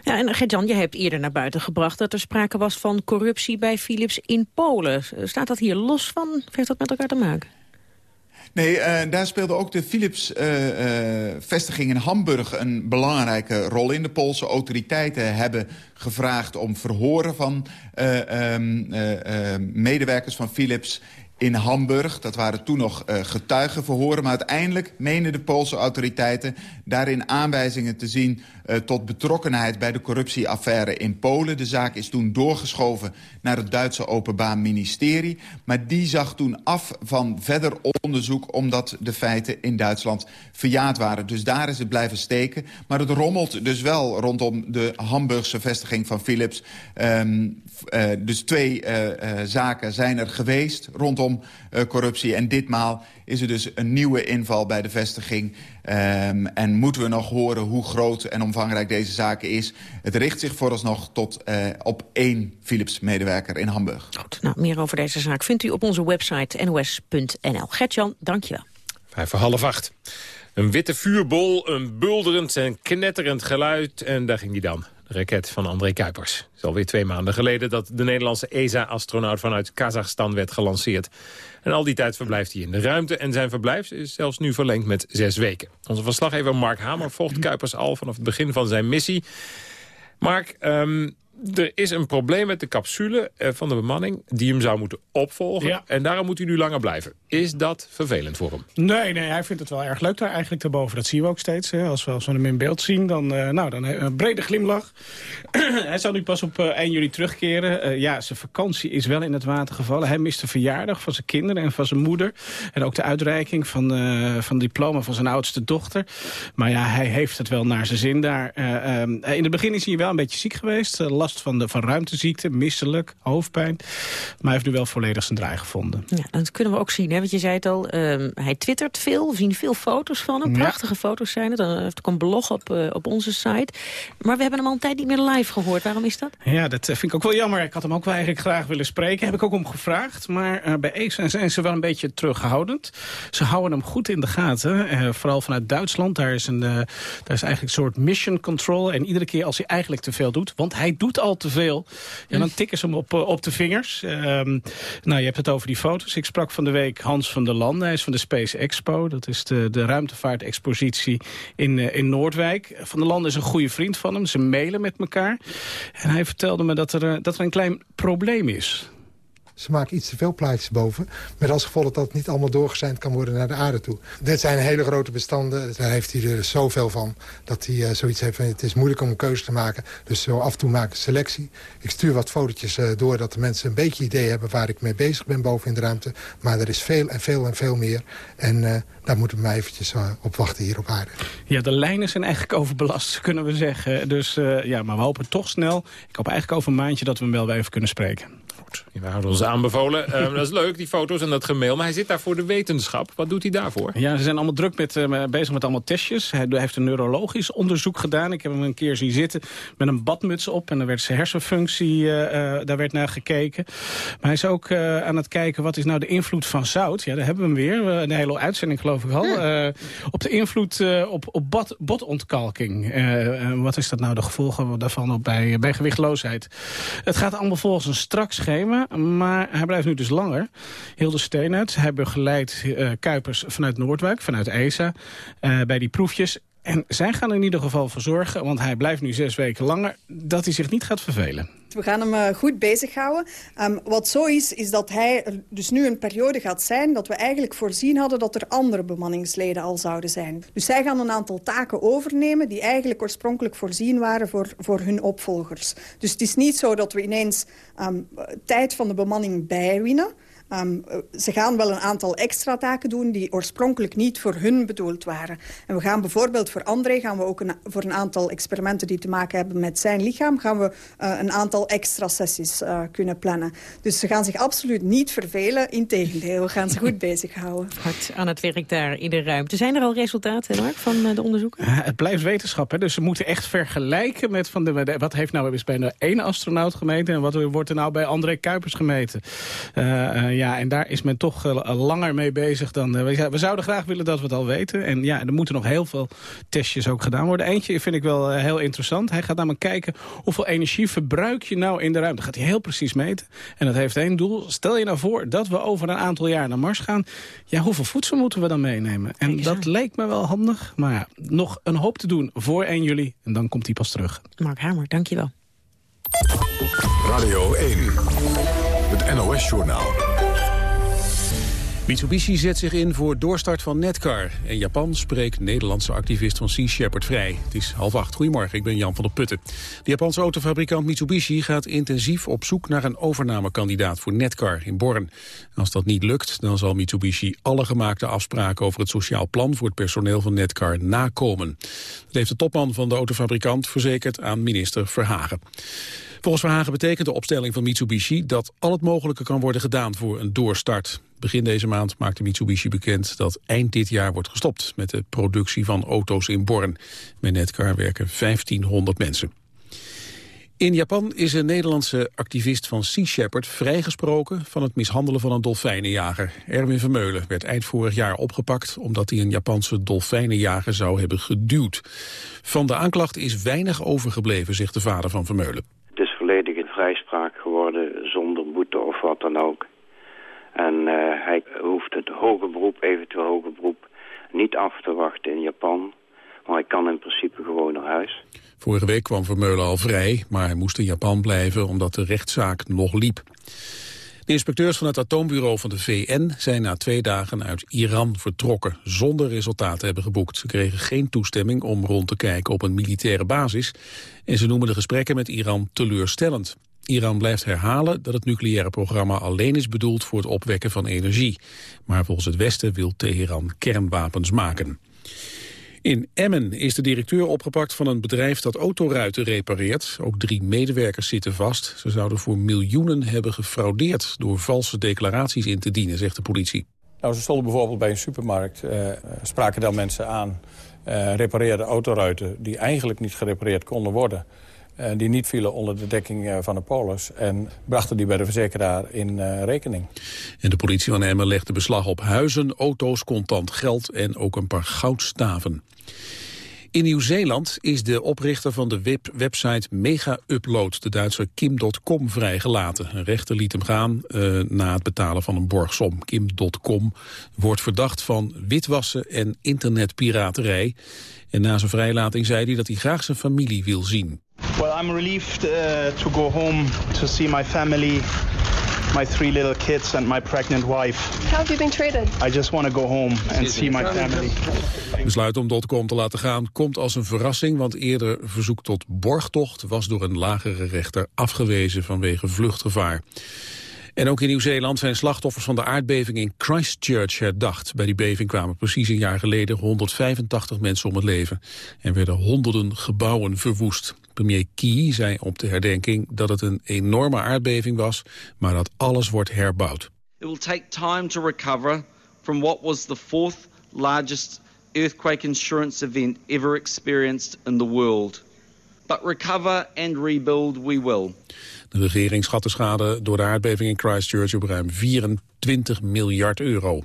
Ja, en Gert-Jan, je hebt eerder naar buiten gebracht... dat er sprake was van corruptie bij Philips in Polen. Staat dat hier los van? Of heeft dat met elkaar te maken? Nee, uh, daar speelde ook de Philips-vestiging uh, uh, in Hamburg een belangrijke rol in. De Poolse autoriteiten hebben gevraagd om verhoren van um, medewerkers van Philips in Hamburg. Dat waren toen nog uh, getuigenverhoren. Maar uiteindelijk menen de Poolse autoriteiten daarin aanwijzingen te zien... Uh, tot betrokkenheid bij de corruptieaffaire in Polen. De zaak is toen doorgeschoven naar het Duitse Openbaar Ministerie. Maar die zag toen af van verder onderzoek... omdat de feiten in Duitsland verjaard waren. Dus daar is het blijven steken. Maar het rommelt dus wel rondom de Hamburgse vestiging van Philips. Um, uh, dus twee zaken zijn er geweest rondom uh, corruptie. En ditmaal is er dus een nieuwe inval bij de vestiging. Um, en moeten we nog horen hoe groot en omvangrijk deze zaak is. Het richt zich vooralsnog tot, uh, op één Philips-medewerker in Hamburg. Goed, nou, meer over deze zaak vindt u op onze website nos.nl. Gertjan, dankjewel. Vijf voor half acht. Een witte vuurbol, een bulderend en knetterend geluid. En daar ging die dan raket van André Kuipers. Het is alweer twee maanden geleden dat de Nederlandse ESA-astronaut vanuit Kazachstan werd gelanceerd. En al die tijd verblijft hij in de ruimte en zijn verblijf is zelfs nu verlengd met zes weken. Onze verslaggever Mark Hamer volgt Kuipers al vanaf het begin van zijn missie. Mark, um, er is een probleem met de capsule eh, van de bemanning... die hem zou moeten opvolgen. En daarom moet hij nu langer blijven. Is dat vervelend voor hem? Nee, nee hij vindt het wel erg leuk daar eigenlijk daarboven. Dat zien we ook steeds. Hè. Als, we, als we hem in beeld zien, dan, uh, nou, dan een brede glimlach. hij zal nu pas op uh, 1 juli terugkeren. Uh, ja, zijn vakantie is wel in het water gevallen. Hij mist de verjaardag van zijn kinderen en van zijn moeder. En ook de uitreiking van, van het diploma van zijn oudste dochter. Maar ja, hij heeft het wel naar zijn zin daar. Um, in het begin is hij wel een beetje ziek geweest. last van, de, van ruimteziekte, misselijk, hoofdpijn. Maar hij heeft nu wel volledig zijn draai gevonden. Ja, dat kunnen we ook zien, hè? want je zei het al, uh, hij twittert veel, we zien veel foto's van hem. Prachtige foto's zijn het, dan heeft ook een blog op, uh, op onze site. Maar we hebben hem al een tijd niet meer live gehoord, waarom is dat? Ja, dat eh, vind ik ook wel jammer. Ik had hem ook wel eigenlijk graag willen spreken, heb ik ook om gevraagd. Maar uh, bij ESA zijn ze wel een beetje terughoudend. Ze houden hem goed in de gaten, vooral vanuit Duitsland. Daar is, een, daar is eigenlijk een soort mission control. En iedere keer als hij eigenlijk te veel doet, want hij doet al te veel. Ja, dan tikken ze hem op, eh, op de vingers. Um, nou, je hebt het over die foto's. Ik sprak van de week Hans van der Landen. Hij is van de Space Expo. Dat is de, de ruimtevaartexpositie in, uh, in Noordwijk. Van der Landen is een goede vriend van hem. Ze mailen met elkaar. En hij vertelde me dat er, uh, dat er een klein probleem is. Ze maken iets te veel plaatjes boven. Met als gevolg dat het niet allemaal doorgezeind kan worden naar de aarde toe. Dit zijn hele grote bestanden. Daar heeft hij er zoveel van. Dat hij uh, zoiets heeft van het is moeilijk om een keuze te maken. Dus zo af en toe maken selectie. Ik stuur wat fotootjes uh, door dat de mensen een beetje idee hebben waar ik mee bezig ben boven in de ruimte. Maar er is veel en veel en veel meer. En uh, daar moeten we maar eventjes op wachten hier op aarde. Ja, de lijnen zijn eigenlijk overbelast, kunnen we zeggen. Dus ja, maar we hopen toch snel. Ik hoop eigenlijk over een maandje dat we hem wel weer even kunnen spreken. We houden ons aanbevolen. Uh, dat is leuk, die foto's en dat gemail. Maar hij zit daar voor de wetenschap. Wat doet hij daarvoor? Ja, ze zijn allemaal druk met, uh, bezig met allemaal testjes. Hij heeft een neurologisch onderzoek gedaan. Ik heb hem een keer zien zitten met een badmuts op. En dan werd zijn hersenfunctie, uh, daar werd naar gekeken. Maar hij is ook aan het kijken, wat is nou de invloed van zout? Ja, daar hebben we hem weer. Een hele uitzending geloof ik al. op de invloed op, op bot, botontkalking. wat is dat nou de gevolgen daarvan op bij, bij gewichtloosheid? Het gaat allemaal volgens een strak Maar hij blijft nu dus langer. Hilde Steenuit, hij begeleidt uh, Kuipers vanuit Noordwijk, vanuit ESA, uh, bij die proefjes. En zij gaan er in ieder geval voor zorgen, want hij blijft nu zes weken langer... dat hij zich niet gaat vervelen. We gaan hem uh, goed bezighouden. Um, wat zo is, is dat hij dus nu een periode gaat zijn... dat we eigenlijk voorzien hadden dat er andere bemanningsleden al zouden zijn. Dus zij gaan een aantal taken overnemen... die eigenlijk oorspronkelijk voorzien waren voor, voor hun opvolgers. Dus het is niet zo dat we ineens um, tijd van de bemanning bijwinnen... Ehm, ze gaan wel een aantal extra taken doen die oorspronkelijk niet voor hun bedoeld waren. En we gaan bijvoorbeeld voor André gaan we ook een, voor een aantal experimenten die te maken hebben met zijn lichaam, gaan we uh, een aantal extra sessies uh, kunnen plannen. Dus ze gaan zich absoluut niet vervelen. Integendeel, we gaan ze goed bezighouden. Hard aan het werk daar in de ruimte. Zijn er al resultaten, Mark, van uh, de onderzoeken? het blijft wetenschap, hè? dus ze moeten echt vergelijken met van de, wat heeft nou eens bij de ene astronaut gemeten en wat wordt er nou bij André Kuipers gemeten. Ja, en daar is men toch langer mee bezig dan... we, we zouden graag willen dat we het al weten. En ja, er moeten nog heel veel testjes ook gedaan worden. Eentje vind ik wel heel interessant. Hij gaat namelijk kijken hoeveel energie verbruik je nou in de ruimte. Dat gaat hij heel precies meten. En dat heeft één doel. Stel je nou voor dat we over een aantal jaar naar Mars gaan. Ja, hoeveel voedsel moeten we dan meenemen? En dat leek me wel handig. Maar ja, nog een hoop te doen voor 1 juli. En dan komt hij pas terug. Mark Hamer, dankjewel. Radio 1, het NOS-journaal. Mitsubishi zet zich in voor doorstart van Netcar. En Japan spreekt Nederlandse activist van Sea Shepherd vrij. Het is half acht. Goedemorgen, ik ben Jan van der Putten. De Japanse autofabrikant Mitsubishi gaat intensief op zoek naar een overnamekandidaat voor Netcar in Born. Als dat niet lukt, dan zal Mitsubishi alle gemaakte afspraken over het sociaal plan voor het personeel van Netcar nakomen. Dat heeft de topman van de autofabrikant verzekerd aan minister Verhagen. Volgens Verhagen betekent de opstelling van Mitsubishi dat al het mogelijke kan worden gedaan voor een doorstart. Begin deze maand maakte Mitsubishi bekend dat eind dit jaar wordt gestopt met de productie van auto's in Born. Met Netcar werken 1500 mensen. In Japan is een Nederlandse activist van Sea Shepherd vrijgesproken van het mishandelen van een dolfijnenjager. Erwin Vermeulen werd eind vorig jaar opgepakt omdat hij een Japanse dolfijnenjager zou hebben geduwd. Van de aanklacht is weinig overgebleven, zegt de vader van Vermeulen. Het is volledig een vrijspraak geworden zonder boete of wat dan ook. En uh, hij hoeft het hoge beroep, eventueel hoger beroep, niet af te wachten in Japan. Maar hij kan in principe gewoon naar huis. Vorige week kwam Vermeulen al vrij, maar hij moest in Japan blijven omdat de rechtszaak nog liep. De inspecteurs van het atoombureau van de VN zijn na twee dagen uit Iran vertrokken, zonder resultaten te hebben geboekt. Ze kregen geen toestemming om rond te kijken op een militaire basis en ze noemen de gesprekken met Iran teleurstellend. Iran blijft herhalen dat het nucleaire programma alleen is bedoeld voor het opwekken van energie. Maar volgens het Westen wil Teheran kernwapens maken. In Emmen is de directeur opgepakt van een bedrijf dat autoruiten repareert. Ook drie medewerkers zitten vast. Ze zouden voor miljoenen hebben gefraudeerd door valse declaraties in te dienen, zegt de politie. Nou, ze stonden bijvoorbeeld bij een supermarkt, uh, spraken dan mensen aan, repareerden autoruiten die eigenlijk niet gerepareerd konden worden. Uh, die niet vielen onder de dekking uh, van de polis. En brachten die bij de verzekeraar in uh, rekening. En de politie van Emmen legde beslag op huizen, auto's, contant geld en ook een paar goudstaven. In Nieuw-Zeeland is de oprichter van de web website Mega Upload, de Duitse Kim.com, vrijgelaten. Een rechter liet hem gaan na het betalen van een borgsom. Kim.com wordt verdacht van witwassen en internetpiraterij. En na zijn vrijlating zei hij dat hij graag zijn familie wil zien. Well, I'm relieved uh, to go home to see my family, my three little kids and my pregnant wife. How have you been treated? I just want to go home and see my family. Besluit om .com te laten gaan komt als een verrassing, want eerder verzoek tot borgtocht was door een lagere rechter afgewezen vanwege vluchtgevaar. En ook in Nieuw-Zeeland zijn slachtoffers van de aardbeving in Christchurch herdacht. Bij die beving kwamen precies een jaar geleden 185 mensen om het leven. En werden honderden gebouwen verwoest. Premier Key zei op de herdenking dat het een enorme aardbeving was, maar dat alles wordt herbouwd. It will take time to recover from what was the fourth largest earthquake insurance event ever experienced in the world. But recover and rebuild we will. De regering schat de schade door de aardbeving in Christchurch op ruim 24 miljard euro.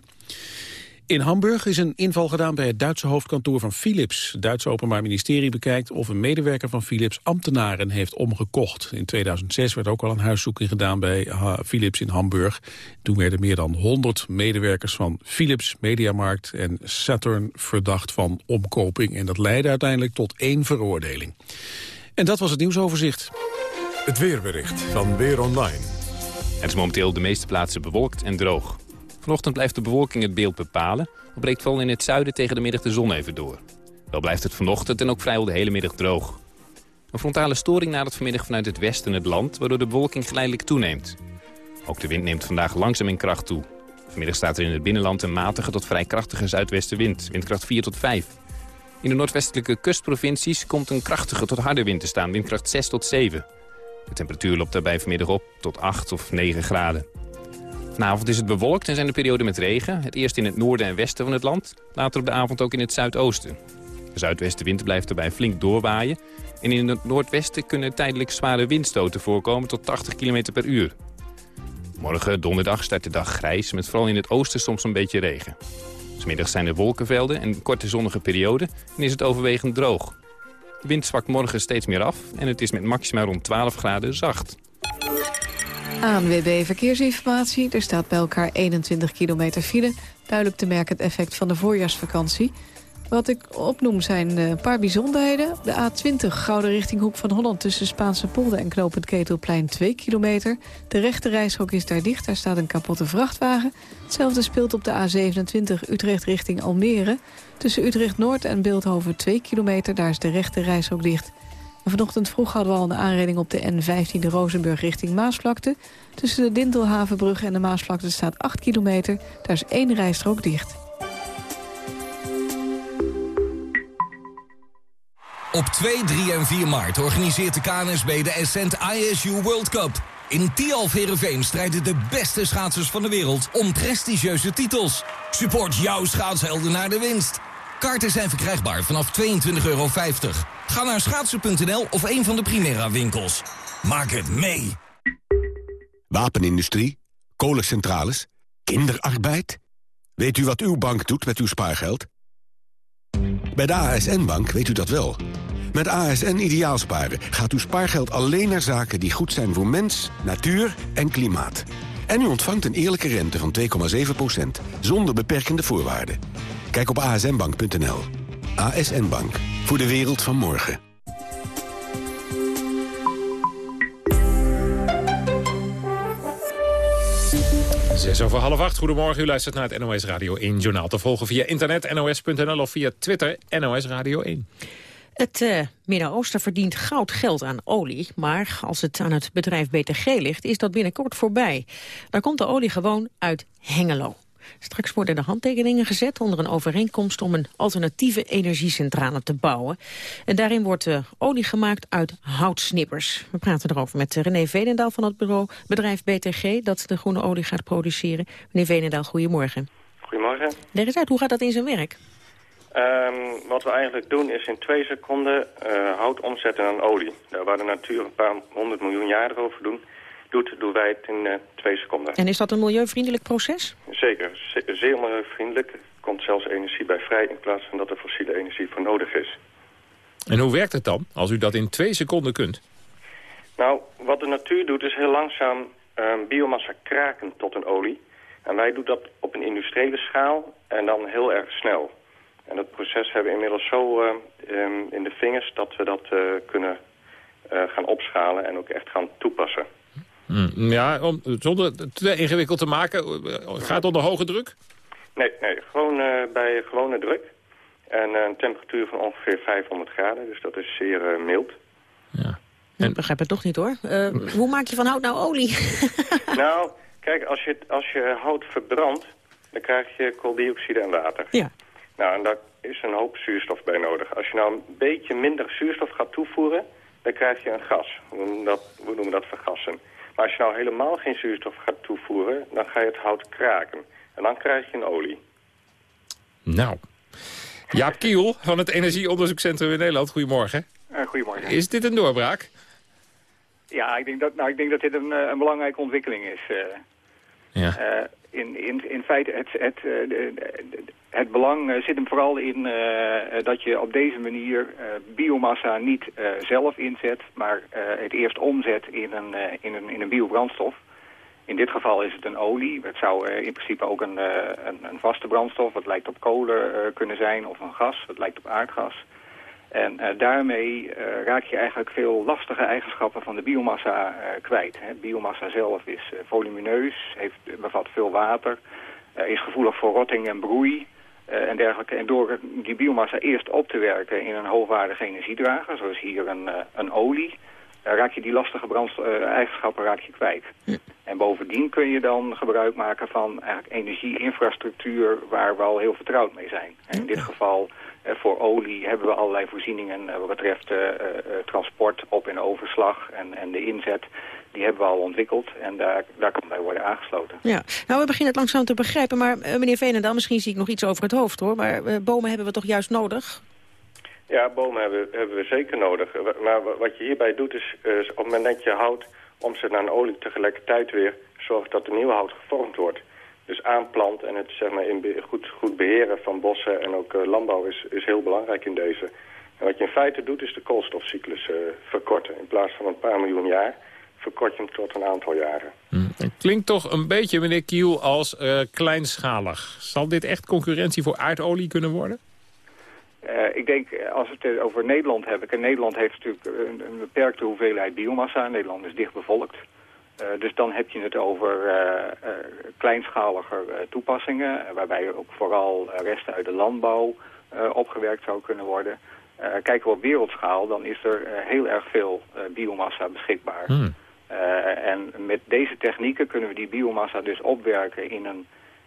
In Hamburg is een inval gedaan bij het Duitse hoofdkantoor van Philips. Het Duitse Openbaar Ministerie bekijkt of een medewerker van Philips ambtenaren heeft omgekocht. In 2006 werd ook al een huiszoeking gedaan bij Philips in Hamburg. Toen werden meer dan 100 medewerkers van Philips, Mediamarkt en Saturn verdacht van omkoping. En dat leidde uiteindelijk tot één veroordeling. En dat was het nieuwsoverzicht. Het weerbericht van Weer Online. Het is momenteel de meeste plaatsen bewolkt en droog. Vanochtend blijft de bewolking het beeld bepalen. Het breekt vooral in het zuiden tegen de middag de zon even door. Wel blijft het vanochtend en ook vrijwel de hele middag droog. Een frontale storing nadert vanmiddag vanuit het westen het land... waardoor de bewolking geleidelijk toeneemt. Ook de wind neemt vandaag langzaam in kracht toe. Vanmiddag staat er in het binnenland een matige tot vrij krachtige zuidwestenwind. Windkracht 4 tot 5. In de noordwestelijke kustprovincies komt een krachtige tot harde wind te staan. Windkracht 6 tot 7. De temperatuur loopt daarbij vanmiddag op tot 8 of 9 graden. Vanavond is het bewolkt en zijn er perioden met regen. Het eerst in het noorden en westen van het land. Later op de avond ook in het zuidoosten. De zuidwestenwind blijft erbij flink doorwaaien. En in het noordwesten kunnen tijdelijk zware windstoten voorkomen tot 80 km per uur. Morgen, donderdag, start de dag grijs, met vooral in het oosten soms een beetje regen. Smiddags zijn er wolkenvelden en korte zonnige perioden en is het overwegend droog. De wind zwakt morgen steeds meer af en het is met maxima rond 12 graden zacht. ANWB Verkeersinformatie. Er staat bij elkaar 21 kilometer file. Duidelijk te merken het effect van de voorjaarsvakantie. Wat ik opnoem zijn een paar bijzonderheden. De A20 Gouden richting Hoek van Holland tussen Spaanse polder en Knopend Ketelplein 2 kilometer. De rechte reishok is daar dicht, daar staat een kapotte vrachtwagen. Hetzelfde speelt op de A27 Utrecht richting Almere. Tussen Utrecht Noord en Beeldhoven 2 kilometer, daar is de rechte reishok dicht. En vanochtend vroeg hadden we al een aanreding op de N15 de Rozenburg richting Maasvlakte. Tussen de Dintelhavenbrug en de Maasvlakte staat 8 kilometer, daar is één rijstrook dicht. Op 2, 3 en 4 maart organiseert de KNSB de Ascent ISU World Cup. In Tialf Heerenveen strijden de beste schaatsers van de wereld om prestigieuze titels. Support jouw schaatshelden naar de winst. Kaarten zijn verkrijgbaar vanaf 22,50 euro. Ga naar schaatsen.nl of een van de Primera winkels. Maak het mee. Wapenindustrie, kolencentrales, kinderarbeid. Weet u wat uw bank doet met uw spaargeld? Bij de ASN-bank weet u dat wel. Met ASN Ideaalsparen gaat uw spaargeld alleen naar zaken die goed zijn voor mens, natuur en klimaat. En u ontvangt een eerlijke rente van 2,7%, zonder beperkende voorwaarden. Kijk op asnbank.nl. ASN Bank, voor de wereld van morgen. Zes over half acht. Goedemorgen. U luistert naar het NOS Radio 1 journaal. Te volgen via internet nos.nl of via Twitter NOS Radio 1. Het uh, Midden-Oosten verdient goud geld aan olie. Maar als het aan het bedrijf BTG ligt, is dat binnenkort voorbij. Daar komt de olie gewoon uit Hengelo. Straks worden er handtekeningen gezet onder een overeenkomst om een alternatieve energiecentrale te bouwen. En daarin wordt uh, olie gemaakt uit houtsnippers. We praten erover met René Veenendaal van het bureau, bedrijf BTG dat de groene olie gaat produceren. Meneer Veenendaal, goedemorgen. Goedemorgen. Leg eens uit, hoe gaat dat in zijn werk? Um, wat we eigenlijk doen is in twee seconden uh, hout omzetten naar olie. Daar waar de natuur een paar honderd miljoen jaar over doen, doet, doen wij het in uh, twee seconden. En is dat een milieuvriendelijk proces? Zeker, ze zeer milieuvriendelijk. Er komt zelfs energie bij vrij in plaats van dat er fossiele energie voor nodig is. En hoe werkt het dan, als u dat in twee seconden kunt? Nou, wat de natuur doet is heel langzaam um, biomassa kraken tot een olie. En wij doen dat op een industriële schaal en dan heel erg snel. En dat proces hebben we inmiddels zo uh, um, in de vingers dat we dat uh, kunnen uh, gaan opschalen en ook echt gaan toepassen. Hmm. Ja, om, zonder te ingewikkeld te maken, gaat het onder hoge druk? Nee, nee gewoon bij gewone druk. En een temperatuur van ongeveer 500 graden, dus dat is zeer mild. Ja. En... Ik begrijp het toch niet hoor. hoe maak je van hout nou olie? nou, kijk, als je, als je hout verbrandt, dan krijg je kooldioxide en water. Ja. Nou, en daar is een hoop zuurstof bij nodig. Als je nou een beetje minder zuurstof gaat toevoeren, dan krijg je een gas. We noemen dat, we noemen dat vergassen. Maar als je nou helemaal geen zuurstof gaat toevoeren, dan ga je het hout kraken. En dan krijg je een olie. Nou, Jaap Kiel van het Energieonderzoekscentrum in Nederland. Goedemorgen. Uh, goedemorgen. Is dit een doorbraak? Ja, ik denk dat, nou, ik denk dat dit een, een belangrijke ontwikkeling is. Uh, ja. Uh, in, in, in feite, het, het, het, het belang zit hem vooral in uh, dat je op deze manier biomassa niet zelf inzet, maar het eerst omzet in een, in, een, in een biobrandstof. In dit geval is het een olie. Het zou in principe ook een, een, een, vaste brandstof, wat lijkt op kolen kunnen zijn, of een gas, wat lijkt op aardgas. En daarmee raak je eigenlijk veel lastige eigenschappen van de biomassa kwijt. Hè. Biomassa zelf is volumineus, heeft, bevat veel water, is gevoelig voor rotting en broei. Uh, en dergelijke. En door die biomassa eerst op te werken in een hoogwaardige energiedrager, zoals hier een, uh, een olie, raak je die lastige brandstof-eigenschappen raak je kwijt. En bovendien kun je dan gebruik maken van eigenlijk energieinfrastructuur waar we al heel vertrouwd mee zijn. En in dit geval eh, voor olie hebben we allerlei voorzieningen eh, wat betreft eh, transport, op- en overslag en, en de inzet. Die hebben we al ontwikkeld en daar, daar kan bij worden aangesloten. Ja, nou we beginnen het langzaam te begrijpen, maar meneer Veenendaal, misschien zie ik nog iets over het hoofd hoor, maar bomen hebben we toch juist nodig? Ja, bomen hebben, hebben we zeker nodig. Maar wat je hierbij doet is, is op het moment dat je hout omzet naar een olie tegelijkertijd weer zorgt dat de nieuwe hout gevormd wordt dus aanplant en het zeg maar, in goed, goed beheren van bossen en ook uh, landbouw is, is heel belangrijk in deze. En wat je in feite doet is de koolstofcyclus uh, verkorten. In plaats van een paar miljoen jaar verkort je hem tot een aantal jaren. Hmm. Het klinkt toch een beetje, meneer Kiel, als uh, kleinschalig. Zal dit echt concurrentie voor aardolie kunnen worden? ik denk, als we het over Nederland hebben... En Nederland heeft natuurlijk een, een beperkte hoeveelheid biomassa. Nederland is dicht bevolkt. Uh, dus dan heb je het over uh, kleinschaliger toepassingen... waarbij ook vooral resten uit de landbouw opgewerkt zou kunnen worden. kijken we op wereldschaal, dan is er heel erg veel biomassa beschikbaar. Hmm. En met deze technieken kunnen we die biomassa dus opwerken in een,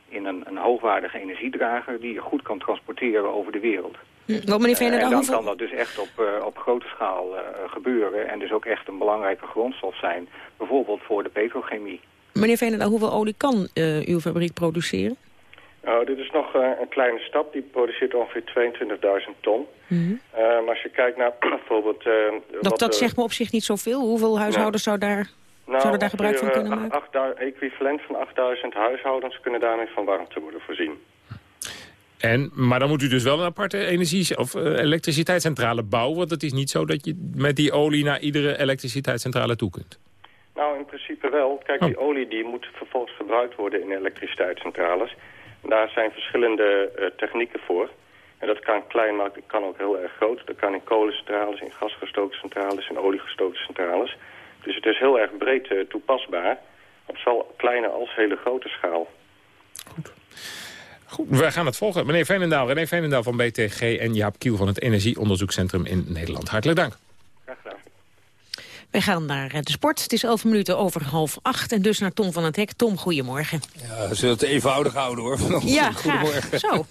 in een, een hoogwaardige energiedrager... die je goed kan transporteren over de wereld. Wat meneer Veenendaal, en dan kan dat dus echt op, uh, op grote schaal gebeuren. En dus ook echt een belangrijke grondstof zijn. Bijvoorbeeld voor de petrochemie. Meneer Veenendaal, hoeveel olie kan uw fabriek produceren? Nou, dit is nog een kleine stap. Die produceert ongeveer 22.000 ton. Mm -hmm. maar als je kijkt naar bijvoorbeeld... dat wat, dat zegt me op zich niet zoveel. Hoeveel huishoudens zou daar, nou, zouden daar gebruik van kunnen maken? 8, equivalent van 8000 huishoudens kunnen daarmee van warmte worden voorzien. En, maar dan moet u dus wel een aparte energie- of uh, elektriciteitscentrale bouwen. Want het is niet zo dat je met die olie naar iedere elektriciteitscentrale toe kunt. Nou, in principe wel. Kijk, die olie die moet vervolgens gebruikt worden in elektriciteitscentrales. Daar zijn verschillende uh, technieken voor. En dat kan klein, maar kan ook heel erg groot. Dat kan in kolencentrales, in gasgestookte centrales, in oliegestookte centrales. Dus het is heel erg breed uh, toepasbaar. Op zowel kleine als hele grote schaal. Goed. Goed, wij gaan het volgen. Meneer Veenendaal, René Veenendaal van BTG en Jaap Kiel van het Energieonderzoekscentrum in Nederland. Hartelijk dank. Wij gaan naar de sport. Het is elf minuten over half acht en dus naar Tom van het Hek. Tom, goedemorgen. Ja, we zullen het eenvoudig houden hoor. Vanochtend. Ja, goedemorgen. Zo.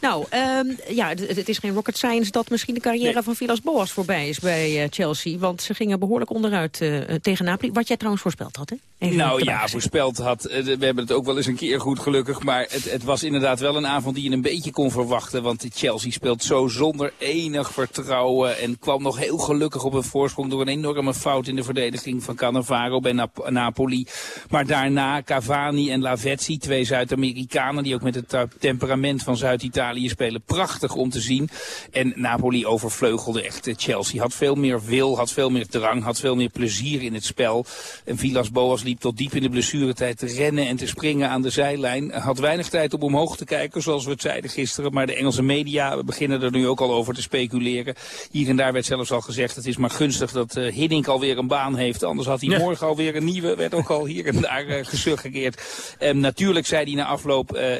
Nou, um, ja, het, het, is geen rocket science dat misschien de carrière nee. van Vilas Boas voorbij is bij uh, Chelsea. Want ze gingen behoorlijk onderuit uh, tegen Napoli. Wat jij trouwens voorspeld had, hè? Even nou ja, voorspeld had. Uh, we hebben het ook wel eens een keer goed gelukkig. Maar het, het, was inderdaad wel een avond die je een beetje kon verwachten. Want Chelsea speelt zo zonder enig vertrouwen. En kwam nog heel gelukkig op een voorsprong door een enorme fout in de verdediging van Cannavaro bij Nap Napoli. Maar daarna Cavani en Lavezzi, twee Zuid-Amerikanen die ook met het temperament van Zuid-Italië spelen. Prachtig om te zien. En Napoli overvleugelde echt. Chelsea had veel meer wil, had veel meer drang, had veel meer plezier in het spel. En Villas Boas liep tot diep in de blessuretijd te rennen en te springen aan de zijlijn. Had weinig tijd om omhoog te kijken, zoals we het zeiden gisteren. Maar de Engelse media beginnen er nu ook al over te speculeren. Hier en daar werd zelfs al gezegd, het is maar gunstig dat uh, Hiddink alweer een baan heeft. Anders had hij ja. morgen alweer een nieuwe, werd ook al hier en daar uh, gesuggereerd. Um, natuurlijk zei hij na afloop, uh,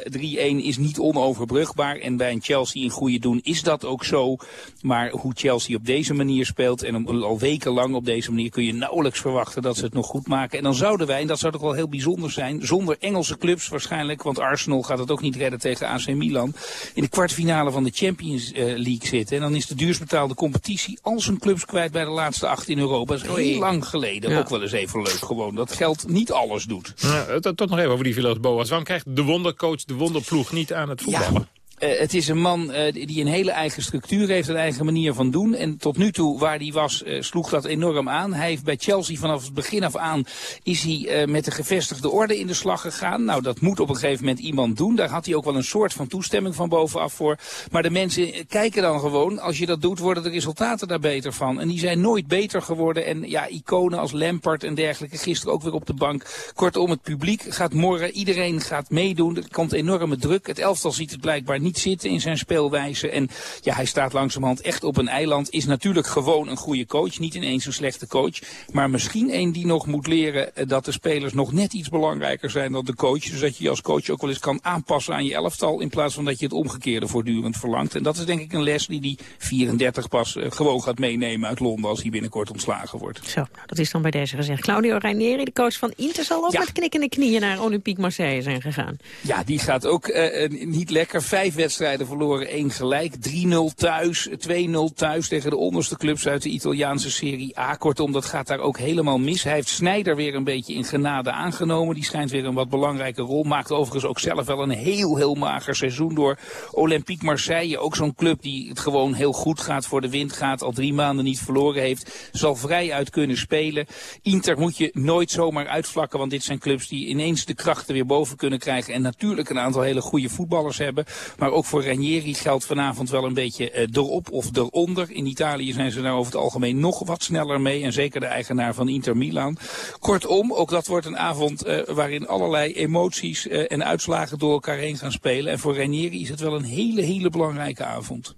3-1 is niet onoverbrugbaar. En bij een Chelsea in goede doen is dat ook zo. Maar hoe Chelsea op deze manier speelt en al wekenlang op deze manier kun je nauwelijks verwachten dat ze het nog goed maken. En dan zouden wij, en dat zou toch wel heel bijzonder zijn, zonder Engelse clubs waarschijnlijk, want Arsenal gaat het ook niet redden tegen AC Milan, in de kwartfinale van de Champions uh, League zitten. En dan is de duursbetaalde competitie al zijn clubs kwijt bij de laatste acht in Europa. Dat is heel lang geleden. Ja. Ook wel eens even leuk gewoon. Dat geld niet alles doet. Ja, tot nog even over die Villas Boas. Waarom krijgt de wondercoach, de wonderploeg niet aan het voetballen? Ja. Uh, het is een man uh, die een hele eigen structuur heeft, een eigen manier van doen. En tot nu toe, waar hij was, uh, sloeg dat enorm aan. Hij heeft bij Chelsea vanaf het begin af aan, is hij met de gevestigde orde in de slag gegaan. Nou, dat moet op een gegeven moment iemand doen. Daar had hij ook wel een soort van toestemming van bovenaf voor. Maar de mensen kijken dan gewoon, als je dat doet, worden de resultaten daar beter van. En die zijn nooit beter geworden. En ja, iconen als Lampard en dergelijke, gisteren ook weer op de bank. Kortom, het publiek gaat morren, iedereen gaat meedoen. Er komt enorme druk. Het elftal ziet het blijkbaar niet niet zitten in zijn speelwijze. En ja, hij staat langzamerhand echt op een eiland. Is natuurlijk gewoon een goede coach. Niet ineens een slechte coach. Maar misschien een die nog moet leren eh, dat de spelers nog net iets belangrijker zijn dan de coach. Dus dat je je als coach ook wel eens kan aanpassen aan je elftal. In plaats van dat je het omgekeerde voortdurend verlangt. En dat is denk ik een les die die 34 pas uh, gewoon gaat meenemen uit Londen als hij binnenkort ontslagen wordt. Zo, nou, dat is dan bij deze gezegd. Claudio Ranieri, de coach van Inter, zal ook ja. met knikkende knieën naar Olympique Marseille zijn gegaan. Ja, die gaat ook uh, niet lekker. Vijf wedstrijden verloren, één gelijk. 3-0 thuis, 2-0 thuis tegen de onderste clubs uit de Italiaanse Serie A. Kortom, dat gaat daar ook helemaal mis. Hij heeft Snijder weer een beetje in genade aangenomen. Die schijnt weer een wat belangrijke rol. Maakt overigens ook zelf wel een heel, heel mager seizoen door. Olympique Marseille, ook zo'n club die het gewoon heel goed gaat voor de wind gaat. Al drie maanden niet verloren heeft. Zal vrij uit kunnen spelen. Inter moet je nooit zomaar uitvlakken. Want dit zijn clubs die ineens de krachten weer boven kunnen krijgen. En natuurlijk een aantal hele goede voetballers hebben. Maar ook voor Ranieri geldt vanavond wel een beetje uh, erop of eronder. In Italië zijn ze daar over het algemeen nog wat sneller mee. En zeker de eigenaar van Inter Milan. Kortom, ook dat wordt een avond uh, waarin allerlei emoties uh, en uitslagen door elkaar heen gaan spelen. En voor Ranieri is het wel een hele, hele belangrijke avond.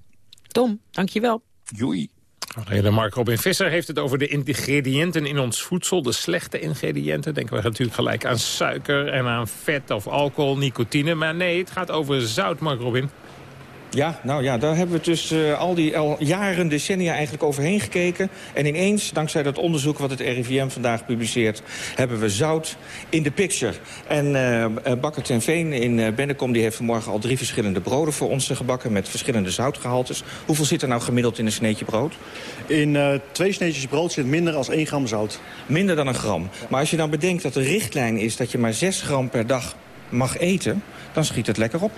Tom, dankjewel. Joei. Mark Robin Visser heeft het over de ingrediënten in ons voedsel. De slechte ingrediënten. Denken we natuurlijk gelijk aan suiker en aan vet of alcohol, nicotine. Maar nee, het gaat over zout, Mark Robin. Ja, nou ja, daar hebben we dus uh, al die al jaren, decennia eigenlijk overheen gekeken. En ineens, dankzij dat onderzoek wat het RIVM vandaag publiceert... hebben we zout in de picture. En uh, Bakker ten Veen in uh, Bennekom die heeft vanmorgen al drie verschillende broden voor ons gebakken... met verschillende zoutgehaltes. Hoeveel zit er nou gemiddeld in een sneetje brood? In twee sneetjes brood zit minder dan 1 gram zout. Minder dan een gram. Maar als je dan bedenkt dat de richtlijn is dat je maar 6 gram per dag mag eten... dan schiet het lekker op.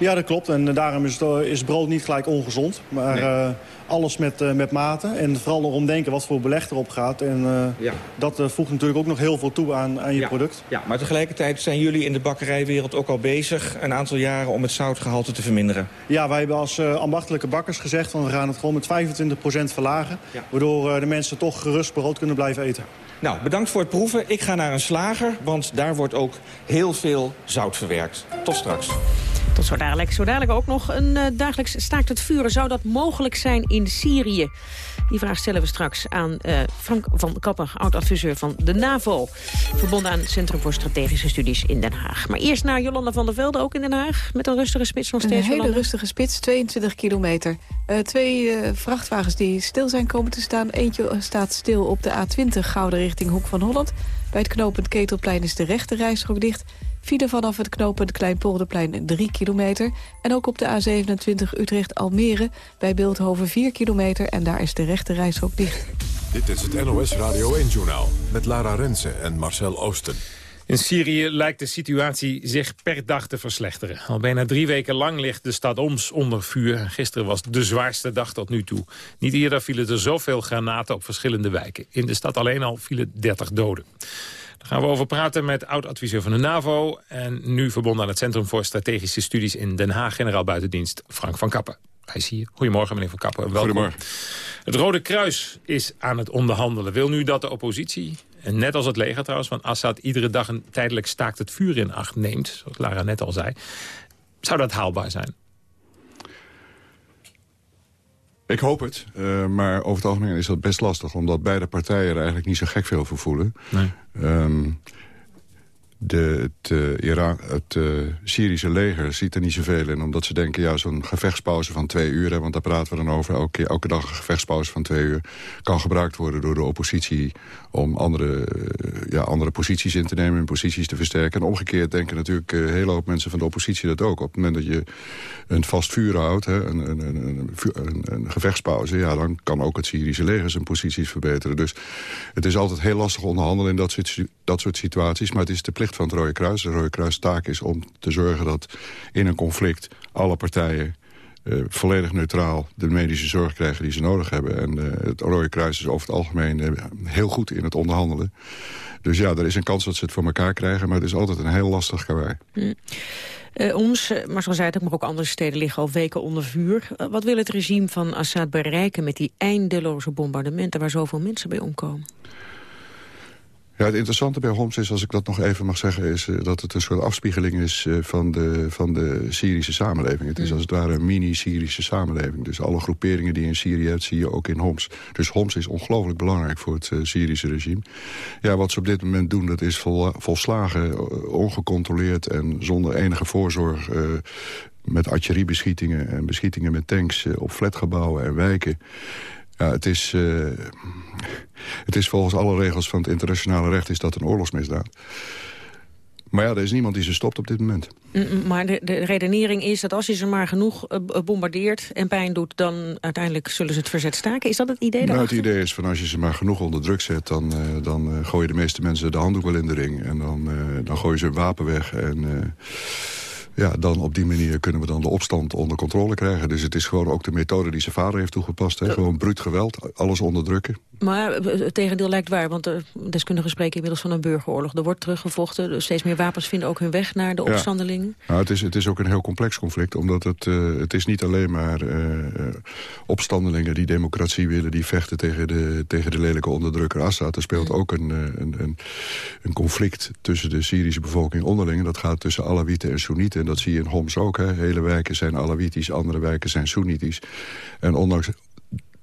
Ja, dat klopt. En daarom is, het, is brood niet gelijk ongezond. Maar nee. uh, alles met, uh, met mate. En vooral erom denken wat voor beleg erop gaat. En uh, ja. dat voegt natuurlijk ook nog heel veel toe aan, aan je ja. product. Ja, maar tegelijkertijd zijn jullie in de bakkerijwereld ook al bezig... een aantal jaren om het zoutgehalte te verminderen. Ja, wij hebben als ambachtelijke bakkers gezegd... Van we gaan het gewoon met 25% verlagen. Ja. Waardoor de mensen toch gerust brood kunnen blijven eten. Nou, bedankt voor het proeven. Ik ga naar een slager, want daar wordt ook heel veel zout verwerkt. Tot straks. Tot zo dadelijk. Zo dadelijk ook nog een uh, dagelijks staakt het vuren. Zou dat mogelijk zijn in Syrië? Die vraag stellen we straks aan uh, Frank van Kappen, oud-adviseur van de NAVO. Verbonden aan het Centrum voor Strategische Studies in Den Haag. Maar eerst naar Jolanda van der Velde, ook in Den Haag. Met een rustige spits nog steeds, Een hele Jolanda. rustige spits, 22 kilometer. Uh, twee vrachtwagens die stil zijn komen te staan. Eentje staat stil op de A20 Gouden richting Hoek van Holland. Bij het knooppunt Ketelplein is de rechte rijstrook dicht... File vanaf het knooppunt Kleinpolderplein 3 kilometer. En ook op de A27 Utrecht-Almere bij Beeldhoven 4 kilometer. En daar is de rechte reis ook dicht. Dit is het NOS Radio 1-journaal met Lara Rensen en Marcel Oosten. In Syrië lijkt de situatie zich per dag te verslechteren. Al bijna drie weken lang ligt de stad Oms onder vuur. Gisteren was de zwaarste dag tot nu toe. Niet eerder vielen er zoveel granaten op verschillende wijken. In de stad alleen al vielen 30 doden. Daar gaan we over praten met oud-adviseur van de NAVO... en nu verbonden aan het Centrum voor Strategische Studies in Den Haag... generaal buitendienst Frank van Kappen. Hij is hier. Goedemorgen, meneer van Kappen. Welkom. Goedemorgen. Het Rode Kruis is aan het onderhandelen. Wil nu dat de oppositie, en net als het leger trouwens... van Assad iedere dag een tijdelijk staakt het vuur in acht neemt... zoals Lara net al zei. Zou dat haalbaar zijn? Ik hoop het, uh, maar over het algemeen is dat best lastig... omdat beide partijen er eigenlijk niet zo gek veel voor voelen. Nee. Um, de, het, Iran, het uh, Syrische leger ziet er niet zoveel in... omdat ze denken, ja, zo'n gevechtspauze van twee uur... Hè, want daar praten we dan over, elke, elke dag een gevechtspauze van twee uur... kan gebruikt worden door de oppositie om andere, uh, ja, andere posities in te nemen... en posities te versterken. En omgekeerd denken natuurlijk een hele hoop mensen van de oppositie dat ook. Op het moment dat je een vast vuur houdt, hè, een, een, een, een, een gevechtspauze... ja, dan kan ook het Syrische leger zijn posities verbeteren. Dus het is altijd heel lastig onderhandelen in dat soort, dat soort situaties... maar het is de plicht van het Rode Kruis. De Rode Kruis taak is om te zorgen dat in een conflict alle partijen uh, volledig neutraal de medische zorg krijgen die ze nodig hebben. En uh, het Rode Kruis is over het algemeen uh, heel goed in het onderhandelen. Dus ja, er is een kans dat ze het voor elkaar krijgen, maar het is altijd een heel lastig karwei. Hm. Uh, Oms, maar zoals zei het ook, maar ook andere steden liggen al weken onder vuur. Wat wil het regime van Assad bereiken met die eindeloze bombardementen waar zoveel mensen bij omkomen? Ja, het interessante bij Homs is, als ik dat nog even mag zeggen... is uh, dat het een soort afspiegeling is uh, van, de, van de Syrische samenleving. Het is mm. als het ware een mini-Syrische samenleving. Dus alle groeperingen die in Syrië hebt, zie je ook in Homs. Dus Homs is ongelooflijk belangrijk voor het uh, Syrische regime. Ja, wat ze op dit moment doen, dat is vol, volslagen ongecontroleerd... en zonder enige voorzorg met artilleriebeschietingen en beschietingen met tanks op flatgebouwen en wijken. Ja, het is, uh, het is volgens alle regels van het internationale recht is dat een oorlogsmisdaad. Maar ja, er is niemand die ze stopt op dit moment. Maar de, de redenering is dat als je ze maar genoeg uh, bombardeert en pijn doet... dan uiteindelijk zullen ze het verzet staken. Is dat het idee Nou, het idee is van als je ze maar genoeg onder druk zet... dan, uh, dan uh, gooien de meeste mensen de handdoek wel in de ring. En dan, dan gooien ze hun wapen weg en ja, dan op die manier kunnen we dan de opstand onder controle krijgen. Dus het is gewoon ook de methode die zijn vader heeft toegepast. Hè? Gewoon bruut geweld, alles onderdrukken. Maar het tegendeel lijkt waar, want de deskundigen spreken inmiddels van een burgeroorlog. Er wordt teruggevochten, dus steeds meer wapens vinden ook hun weg naar de opstandelingen. Ja. Nou, het, is, het is ook een heel complex conflict, omdat het, uh, het is niet alleen maar uh, opstandelingen die democratie willen, die vechten tegen de, tegen de lelijke onderdrukker Assad. Er speelt ook een, een, een, een conflict tussen de Syrische bevolking onderling. Dat gaat tussen Alawieten en Soenieten. Dat zie je in Homs ook. Hè. Hele wijken zijn Alawitisch, andere wijken zijn Soenitisch. En ondanks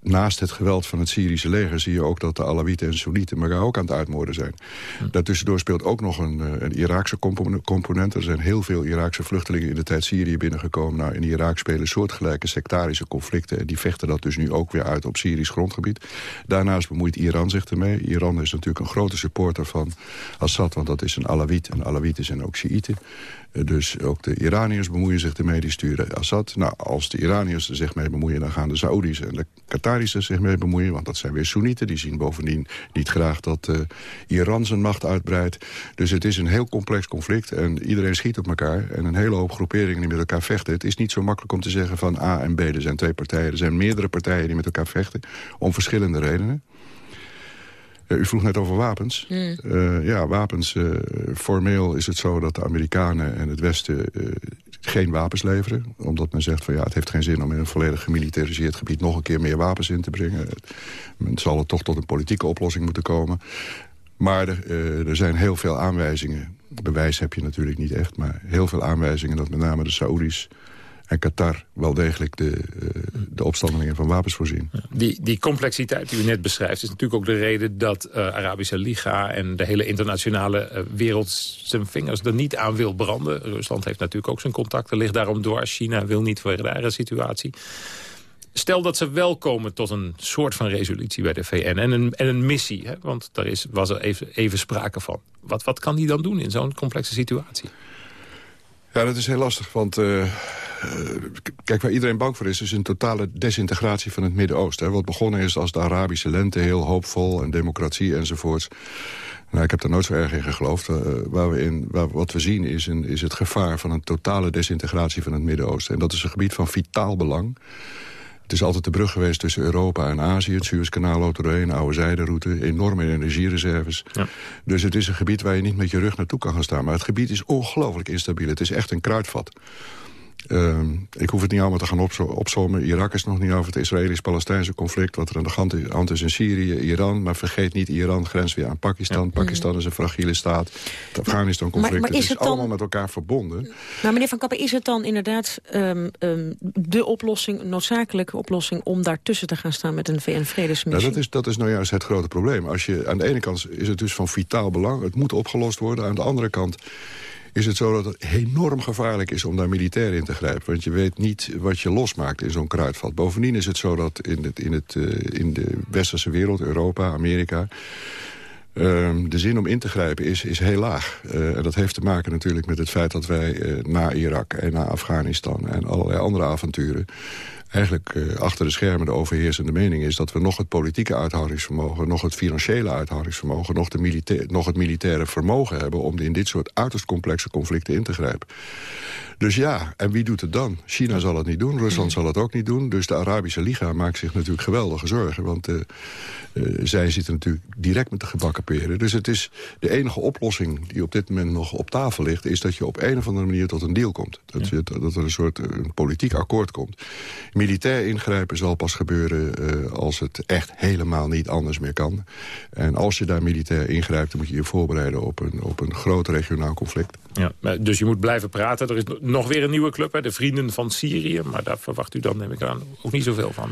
naast het geweld van het Syrische leger... zie je ook dat de Alawieten en Soenieten elkaar ook aan het uitmoorden zijn. Hm. Daartussendoor speelt ook nog een, eh, een Iraakse component. Er zijn heel veel Iraakse vluchtelingen in de tijd Syrië binnengekomen. Nou, in Irak spelen soortgelijke sectarische conflicten... en die vechten dat dus nu ook weer uit op Syrisch grondgebied. Daarnaast bemoeit Iran zich ermee. Iran is natuurlijk een grote supporter van Assad... want dat is een Alawit en Alawieten zijn ook Shiiten. Dus ook de Iraniërs bemoeien zich ermee, die sturen Assad. Nou, als de Iraniërs er zich mee bemoeien... dan gaan de Saoedi's en de Qataris er zich mee bemoeien... want dat zijn weer Soenieten. Die zien bovendien niet graag dat uh, Iran zijn macht uitbreidt. Dus het is een heel complex conflict en iedereen schiet op elkaar. En een hele hoop groeperingen die met elkaar vechten. Het is niet zo makkelijk om te zeggen van A en B. Er zijn twee partijen, er zijn meerdere partijen die met elkaar vechten... om verschillende redenen. Uh, u vroeg net over wapens. Mm. Uh, ja, wapens. Uh, formeel is het zo dat de Amerikanen en het Westen geen wapens leveren. Omdat men zegt van ja, het heeft geen zin om in een volledig gemilitariseerd gebied nog een keer meer wapens in te brengen. Men zal er toch tot een politieke oplossing moeten komen. Maar er, er zijn heel veel aanwijzingen. Bewijs heb je natuurlijk niet echt, maar heel veel aanwijzingen dat met name de Saoedi's en Qatar wel degelijk de, uh, de opstandelingen van wapens voorzien. Die, die complexiteit die u net beschrijft is natuurlijk ook de reden... dat uh, Arabische Liga en de hele internationale uh, wereld zijn vingers er niet aan wil branden. Rusland heeft natuurlijk ook zijn contacten, ligt daarom door. China wil niet voor de situatie. Stel dat ze wel komen tot een soort van resolutie bij de VN en een, en een missie. Hè? Want daar is, was er even, even sprake van. Wat, wat kan die dan doen in zo'n complexe situatie? Ja, dat is heel lastig, want uh, kijk, waar iedereen bang voor is... is een totale desintegratie van het Midden-Oosten. Wat begonnen is als de Arabische lente, heel hoopvol en democratie enzovoorts. Nou, ik heb daar nooit zo erg in geloofd. Uh, waar we in, wat we zien is, een, is het gevaar van een totale desintegratie van het Midden-Oosten. En dat is een gebied van vitaal belang. Het is altijd de brug geweest tussen Europa en Azië. Het Suezkanaal loopt doorheen, oude zijderoute, enorme energiereserves. Ja. Dus het is een gebied waar je niet met je rug naartoe kan gaan staan. Maar het gebied is ongelooflijk instabiel. Het is echt een kruidvat. Uh, ik hoef het niet allemaal te gaan opzommen. Irak is nog niet over het Israëlisch-Palestijnse conflict... wat er aan de hand is in Syrië, Iran. Maar vergeet niet, Iran grens weer aan Pakistan. Pakistan is een fragiele staat. Het Afghanistan-conflict, is het, is dan... allemaal met elkaar verbonden. Maar meneer Van Kappen, is het dan inderdaad um, um, de oplossing... noodzakelijke oplossing om daartussen te gaan staan met een VN-vredesmissie? Nou, dat, is, dat is nou juist het grote probleem. Als je, aan de ene kant is het dus van vitaal belang. Het moet opgelost worden. Aan de andere kant is het zo dat het enorm gevaarlijk is om daar militair in te grijpen. Want je weet niet wat je losmaakt in zo'n kruidvat. Bovendien is het zo dat in, het, in, het, uh, in de westerse wereld, Europa, Amerika... Uh, de zin om in te grijpen is, is heel laag. Uh, en dat heeft te maken natuurlijk met het feit dat wij uh, na Irak en na Afghanistan... en allerlei andere avonturen eigenlijk uh, achter de schermen de overheersende mening is... dat we nog het politieke uithoudingsvermogen, nog het financiële uithoudingsvermogen... nog, de militair, nog het militaire vermogen hebben om in dit soort uiterst complexe conflicten in te grijpen. Dus ja, en wie doet het dan? China zal het niet doen, Rusland zal het ook niet doen. Dus de Arabische Liga maakt zich natuurlijk geweldige zorgen. Want uh, zij zitten natuurlijk direct met de gebakken peren. Dus het is de enige oplossing die op dit moment nog op tafel ligt... is dat je op een of andere manier tot een deal komt. Dat, je, dat er een soort een politiek akkoord komt. Militair ingrijpen zal pas gebeuren uh, als het echt helemaal niet anders meer kan. En als je daar militair ingrijpt, dan moet je je voorbereiden op een, op een groot regionaal conflict. Ja, dus je moet blijven praten. Er is nog weer een nieuwe club, hè, de Vrienden van Syrië. Maar daar verwacht u dan, neem ik aan, ook niet zoveel van.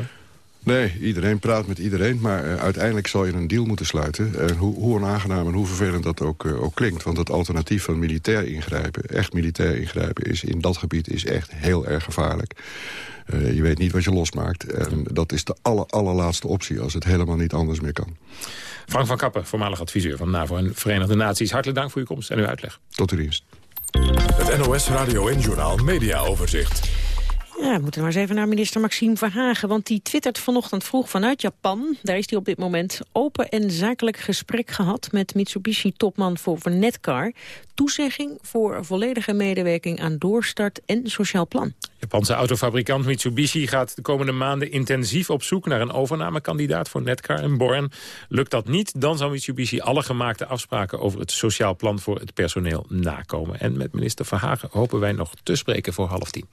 Nee, iedereen praat met iedereen, maar uh, uiteindelijk zal je een deal moeten sluiten. En hoe, hoe onaangenaam en hoe vervelend dat ook, uh, ook klinkt. Want het alternatief van militair ingrijpen, echt militair ingrijpen... is in dat gebied is echt heel erg gevaarlijk. Uh, je weet niet wat je losmaakt. En dat is de aller, allerlaatste optie als het helemaal niet anders meer kan. Frank van Kappen, voormalig adviseur van NAVO en Verenigde Naties. Hartelijk dank voor uw komst en uw uitleg. Tot uw dienst. Het NOS Radio en Journaal Media Overzicht. Ja, we moeten maar eens even naar minister Maxime Verhagen. Want die twittert vanochtend vroeg vanuit Japan. Daar is hij op dit moment open en zakelijk gesprek gehad... met Mitsubishi-topman voor Netcar. Toezegging voor volledige medewerking aan doorstart en sociaal plan. Japanse autofabrikant Mitsubishi gaat de komende maanden intensief op zoek naar een overnamekandidaat voor Netcar en Born. Lukt dat niet, dan zal Mitsubishi alle gemaakte afspraken over het sociaal plan voor het personeel nakomen. En met minister Verhagen hopen wij nog te spreken voor half tien.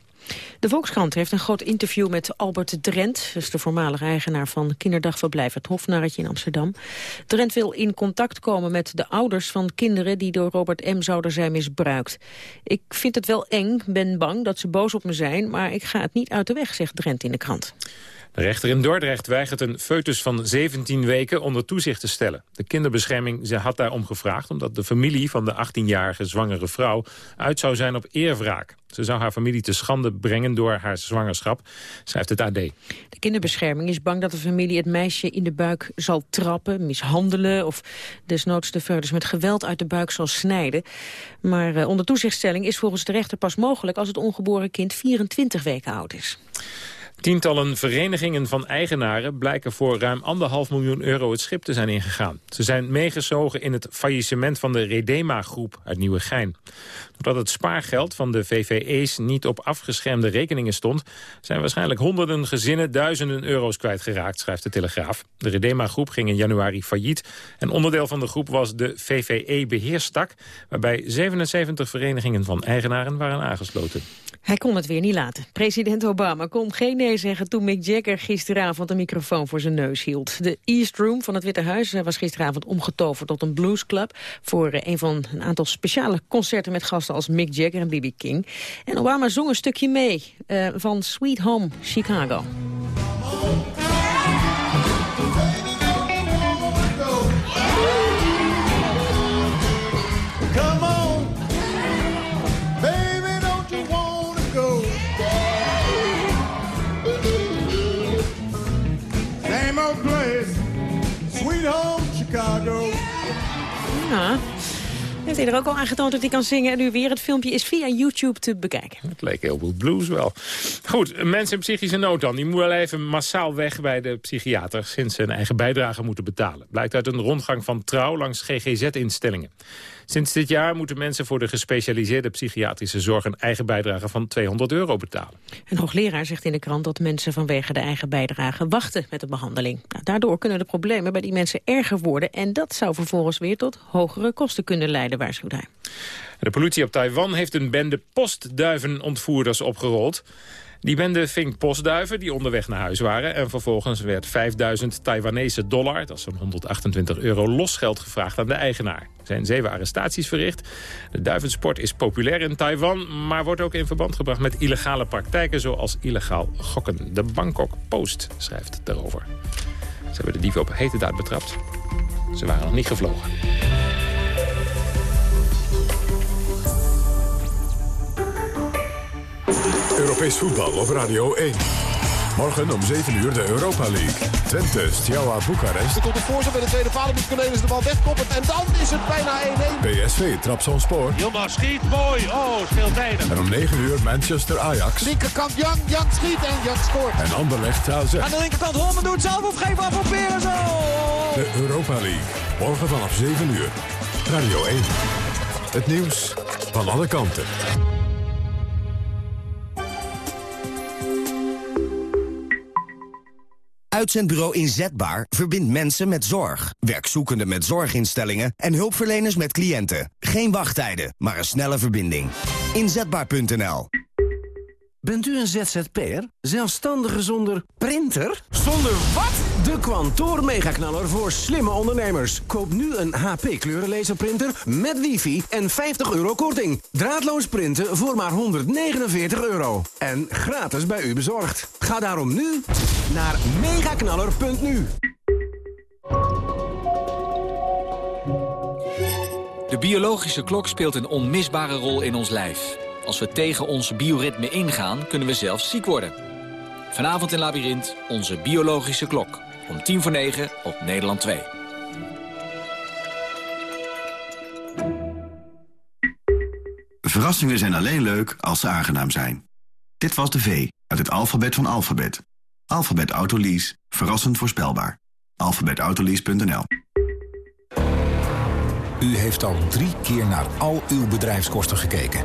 De Volkskrant heeft een groot interview met Albert Drent. Dat is de voormalige eigenaar van kinderdagverblijf Het Hofnarretje in Amsterdam. Drent wil in contact komen met de ouders van kinderen... die door Robert M. zouden zijn misbruikt. Ik vind het wel eng, ben bang dat ze boos op me zijn... maar ik ga het niet uit de weg, zegt Drent in de krant. De rechter in Dordrecht weigert een foetus van 17 weken onder toezicht te stellen. De kinderbescherming ze had daarom gevraagd... omdat de familie van de 18-jarige zwangere vrouw uit zou zijn op eerwraak. Ze zou haar familie te schande brengen door haar zwangerschap, schrijft het AD. De kinderbescherming is bang dat de familie het meisje in de buik zal trappen, mishandelen... of desnoods de foetus met geweld uit de buik zal snijden. Maar uh, onder toezichtstelling is volgens de rechter pas mogelijk... als het ongeboren kind 24 weken oud is. Tientallen verenigingen van eigenaren blijken voor ruim anderhalf miljoen euro het schip te zijn ingegaan. Ze zijn meegezogen in het faillissement van de Redema-groep uit Nieuwegein. Doordat het spaargeld van de VVE's niet op afgeschermde rekeningen stond... zijn waarschijnlijk honderden gezinnen duizenden euro's kwijtgeraakt, schrijft de Telegraaf. De Redema-groep ging in januari failliet. En onderdeel van de groep was de VVE-beheerstak... waarbij 77 verenigingen van eigenaren waren aangesloten. Hij kon het weer niet laten. President Obama kon geen nee zeggen toen Mick Jagger gisteravond een microfoon voor zijn neus hield. De East Room van het Witte Huis was gisteravond omgetoverd tot een bluesclub voor een van een aantal speciale concerten met gasten als Mick Jagger en B.B. King. En Obama zong een stukje mee uh, van Sweet Home Chicago. Ja, heeft hij er ook al aangetoond dat hij kan zingen. En nu weer, het filmpje is via YouTube te bekijken. Het leek heel veel blues wel. Goed, mensen in psychische nood dan. Die moeten wel even massaal weg bij de psychiater... sinds ze een eigen bijdrage moeten betalen. Blijkt uit een rondgang van trouw langs GGZ-instellingen. Sinds dit jaar moeten mensen voor de gespecialiseerde psychiatrische zorg... een eigen bijdrage van 200 euro betalen. Een hoogleraar zegt in de krant dat mensen vanwege de eigen bijdrage wachten met de behandeling. Nou, daardoor kunnen de problemen bij die mensen erger worden... en dat zou vervolgens weer tot hogere kosten kunnen leiden, waarschuwt hij. De politie op Taiwan heeft een bende postduivenontvoerders opgerold. Die bende ving postduiven die onderweg naar huis waren... en vervolgens werd 5000 Taiwanese dollar, dat is zo'n 128 euro, losgeld gevraagd aan de eigenaar. Zijn zeven arrestaties verricht. De duivensport is populair in Taiwan... maar wordt ook in verband gebracht met illegale praktijken... zoals illegaal gokken. De Bangkok Post schrijft daarover. Ze hebben de dieven op hete daad betrapt. Ze waren nog niet gevlogen. Europees voetbal op Radio 1. Morgen om 7 uur de Europa League. Twente, Steaua Boekarest. Er komt een voorzet bij de tweede paal. Moet Cornelis de bal wegkoppen. En dan is het bijna 1-1. PSV, Trapsonspoor. Yilmaz schiet, mooi. Oh, speelt weinig. En om 9 uur Manchester Ajax. Linkerkant Jan, Jan schiet en Jan scoort. En Anderlecht AZ. Aan de linkerkant Holmen doet zelf of geef af op zo. De Europa League. Morgen vanaf 7 uur. Radio 1. Het nieuws van alle kanten. Uitzendbureau Inzetbaar verbindt mensen met zorg. Werkzoekenden met zorginstellingen en hulpverleners met cliënten. Geen wachttijden, maar een snelle verbinding. Inzetbaar.nl Bent u een ZZP'er? Zelfstandige zonder printer? Zonder wat? De Kwantoor Megaknaller voor slimme ondernemers. Koop nu een HP kleurenlaserprinter met wifi en 50 euro korting. Draadloos printen voor maar 149 euro. En gratis bij u bezorgd. Ga daarom nu naar megaknaller.nu. De biologische klok speelt een onmisbare rol in ons lijf. Als we tegen ons bioritme ingaan, kunnen we zelfs ziek worden. Vanavond in Labyrinth, onze biologische klok. Om tien voor negen op Nederland 2. Verrassingen zijn alleen leuk als ze aangenaam zijn. Dit was de V uit het alfabet van alfabet. Alfabet Autolease. Verrassend voorspelbaar. alfabetautolease.nl U heeft al drie keer naar al uw bedrijfskosten gekeken.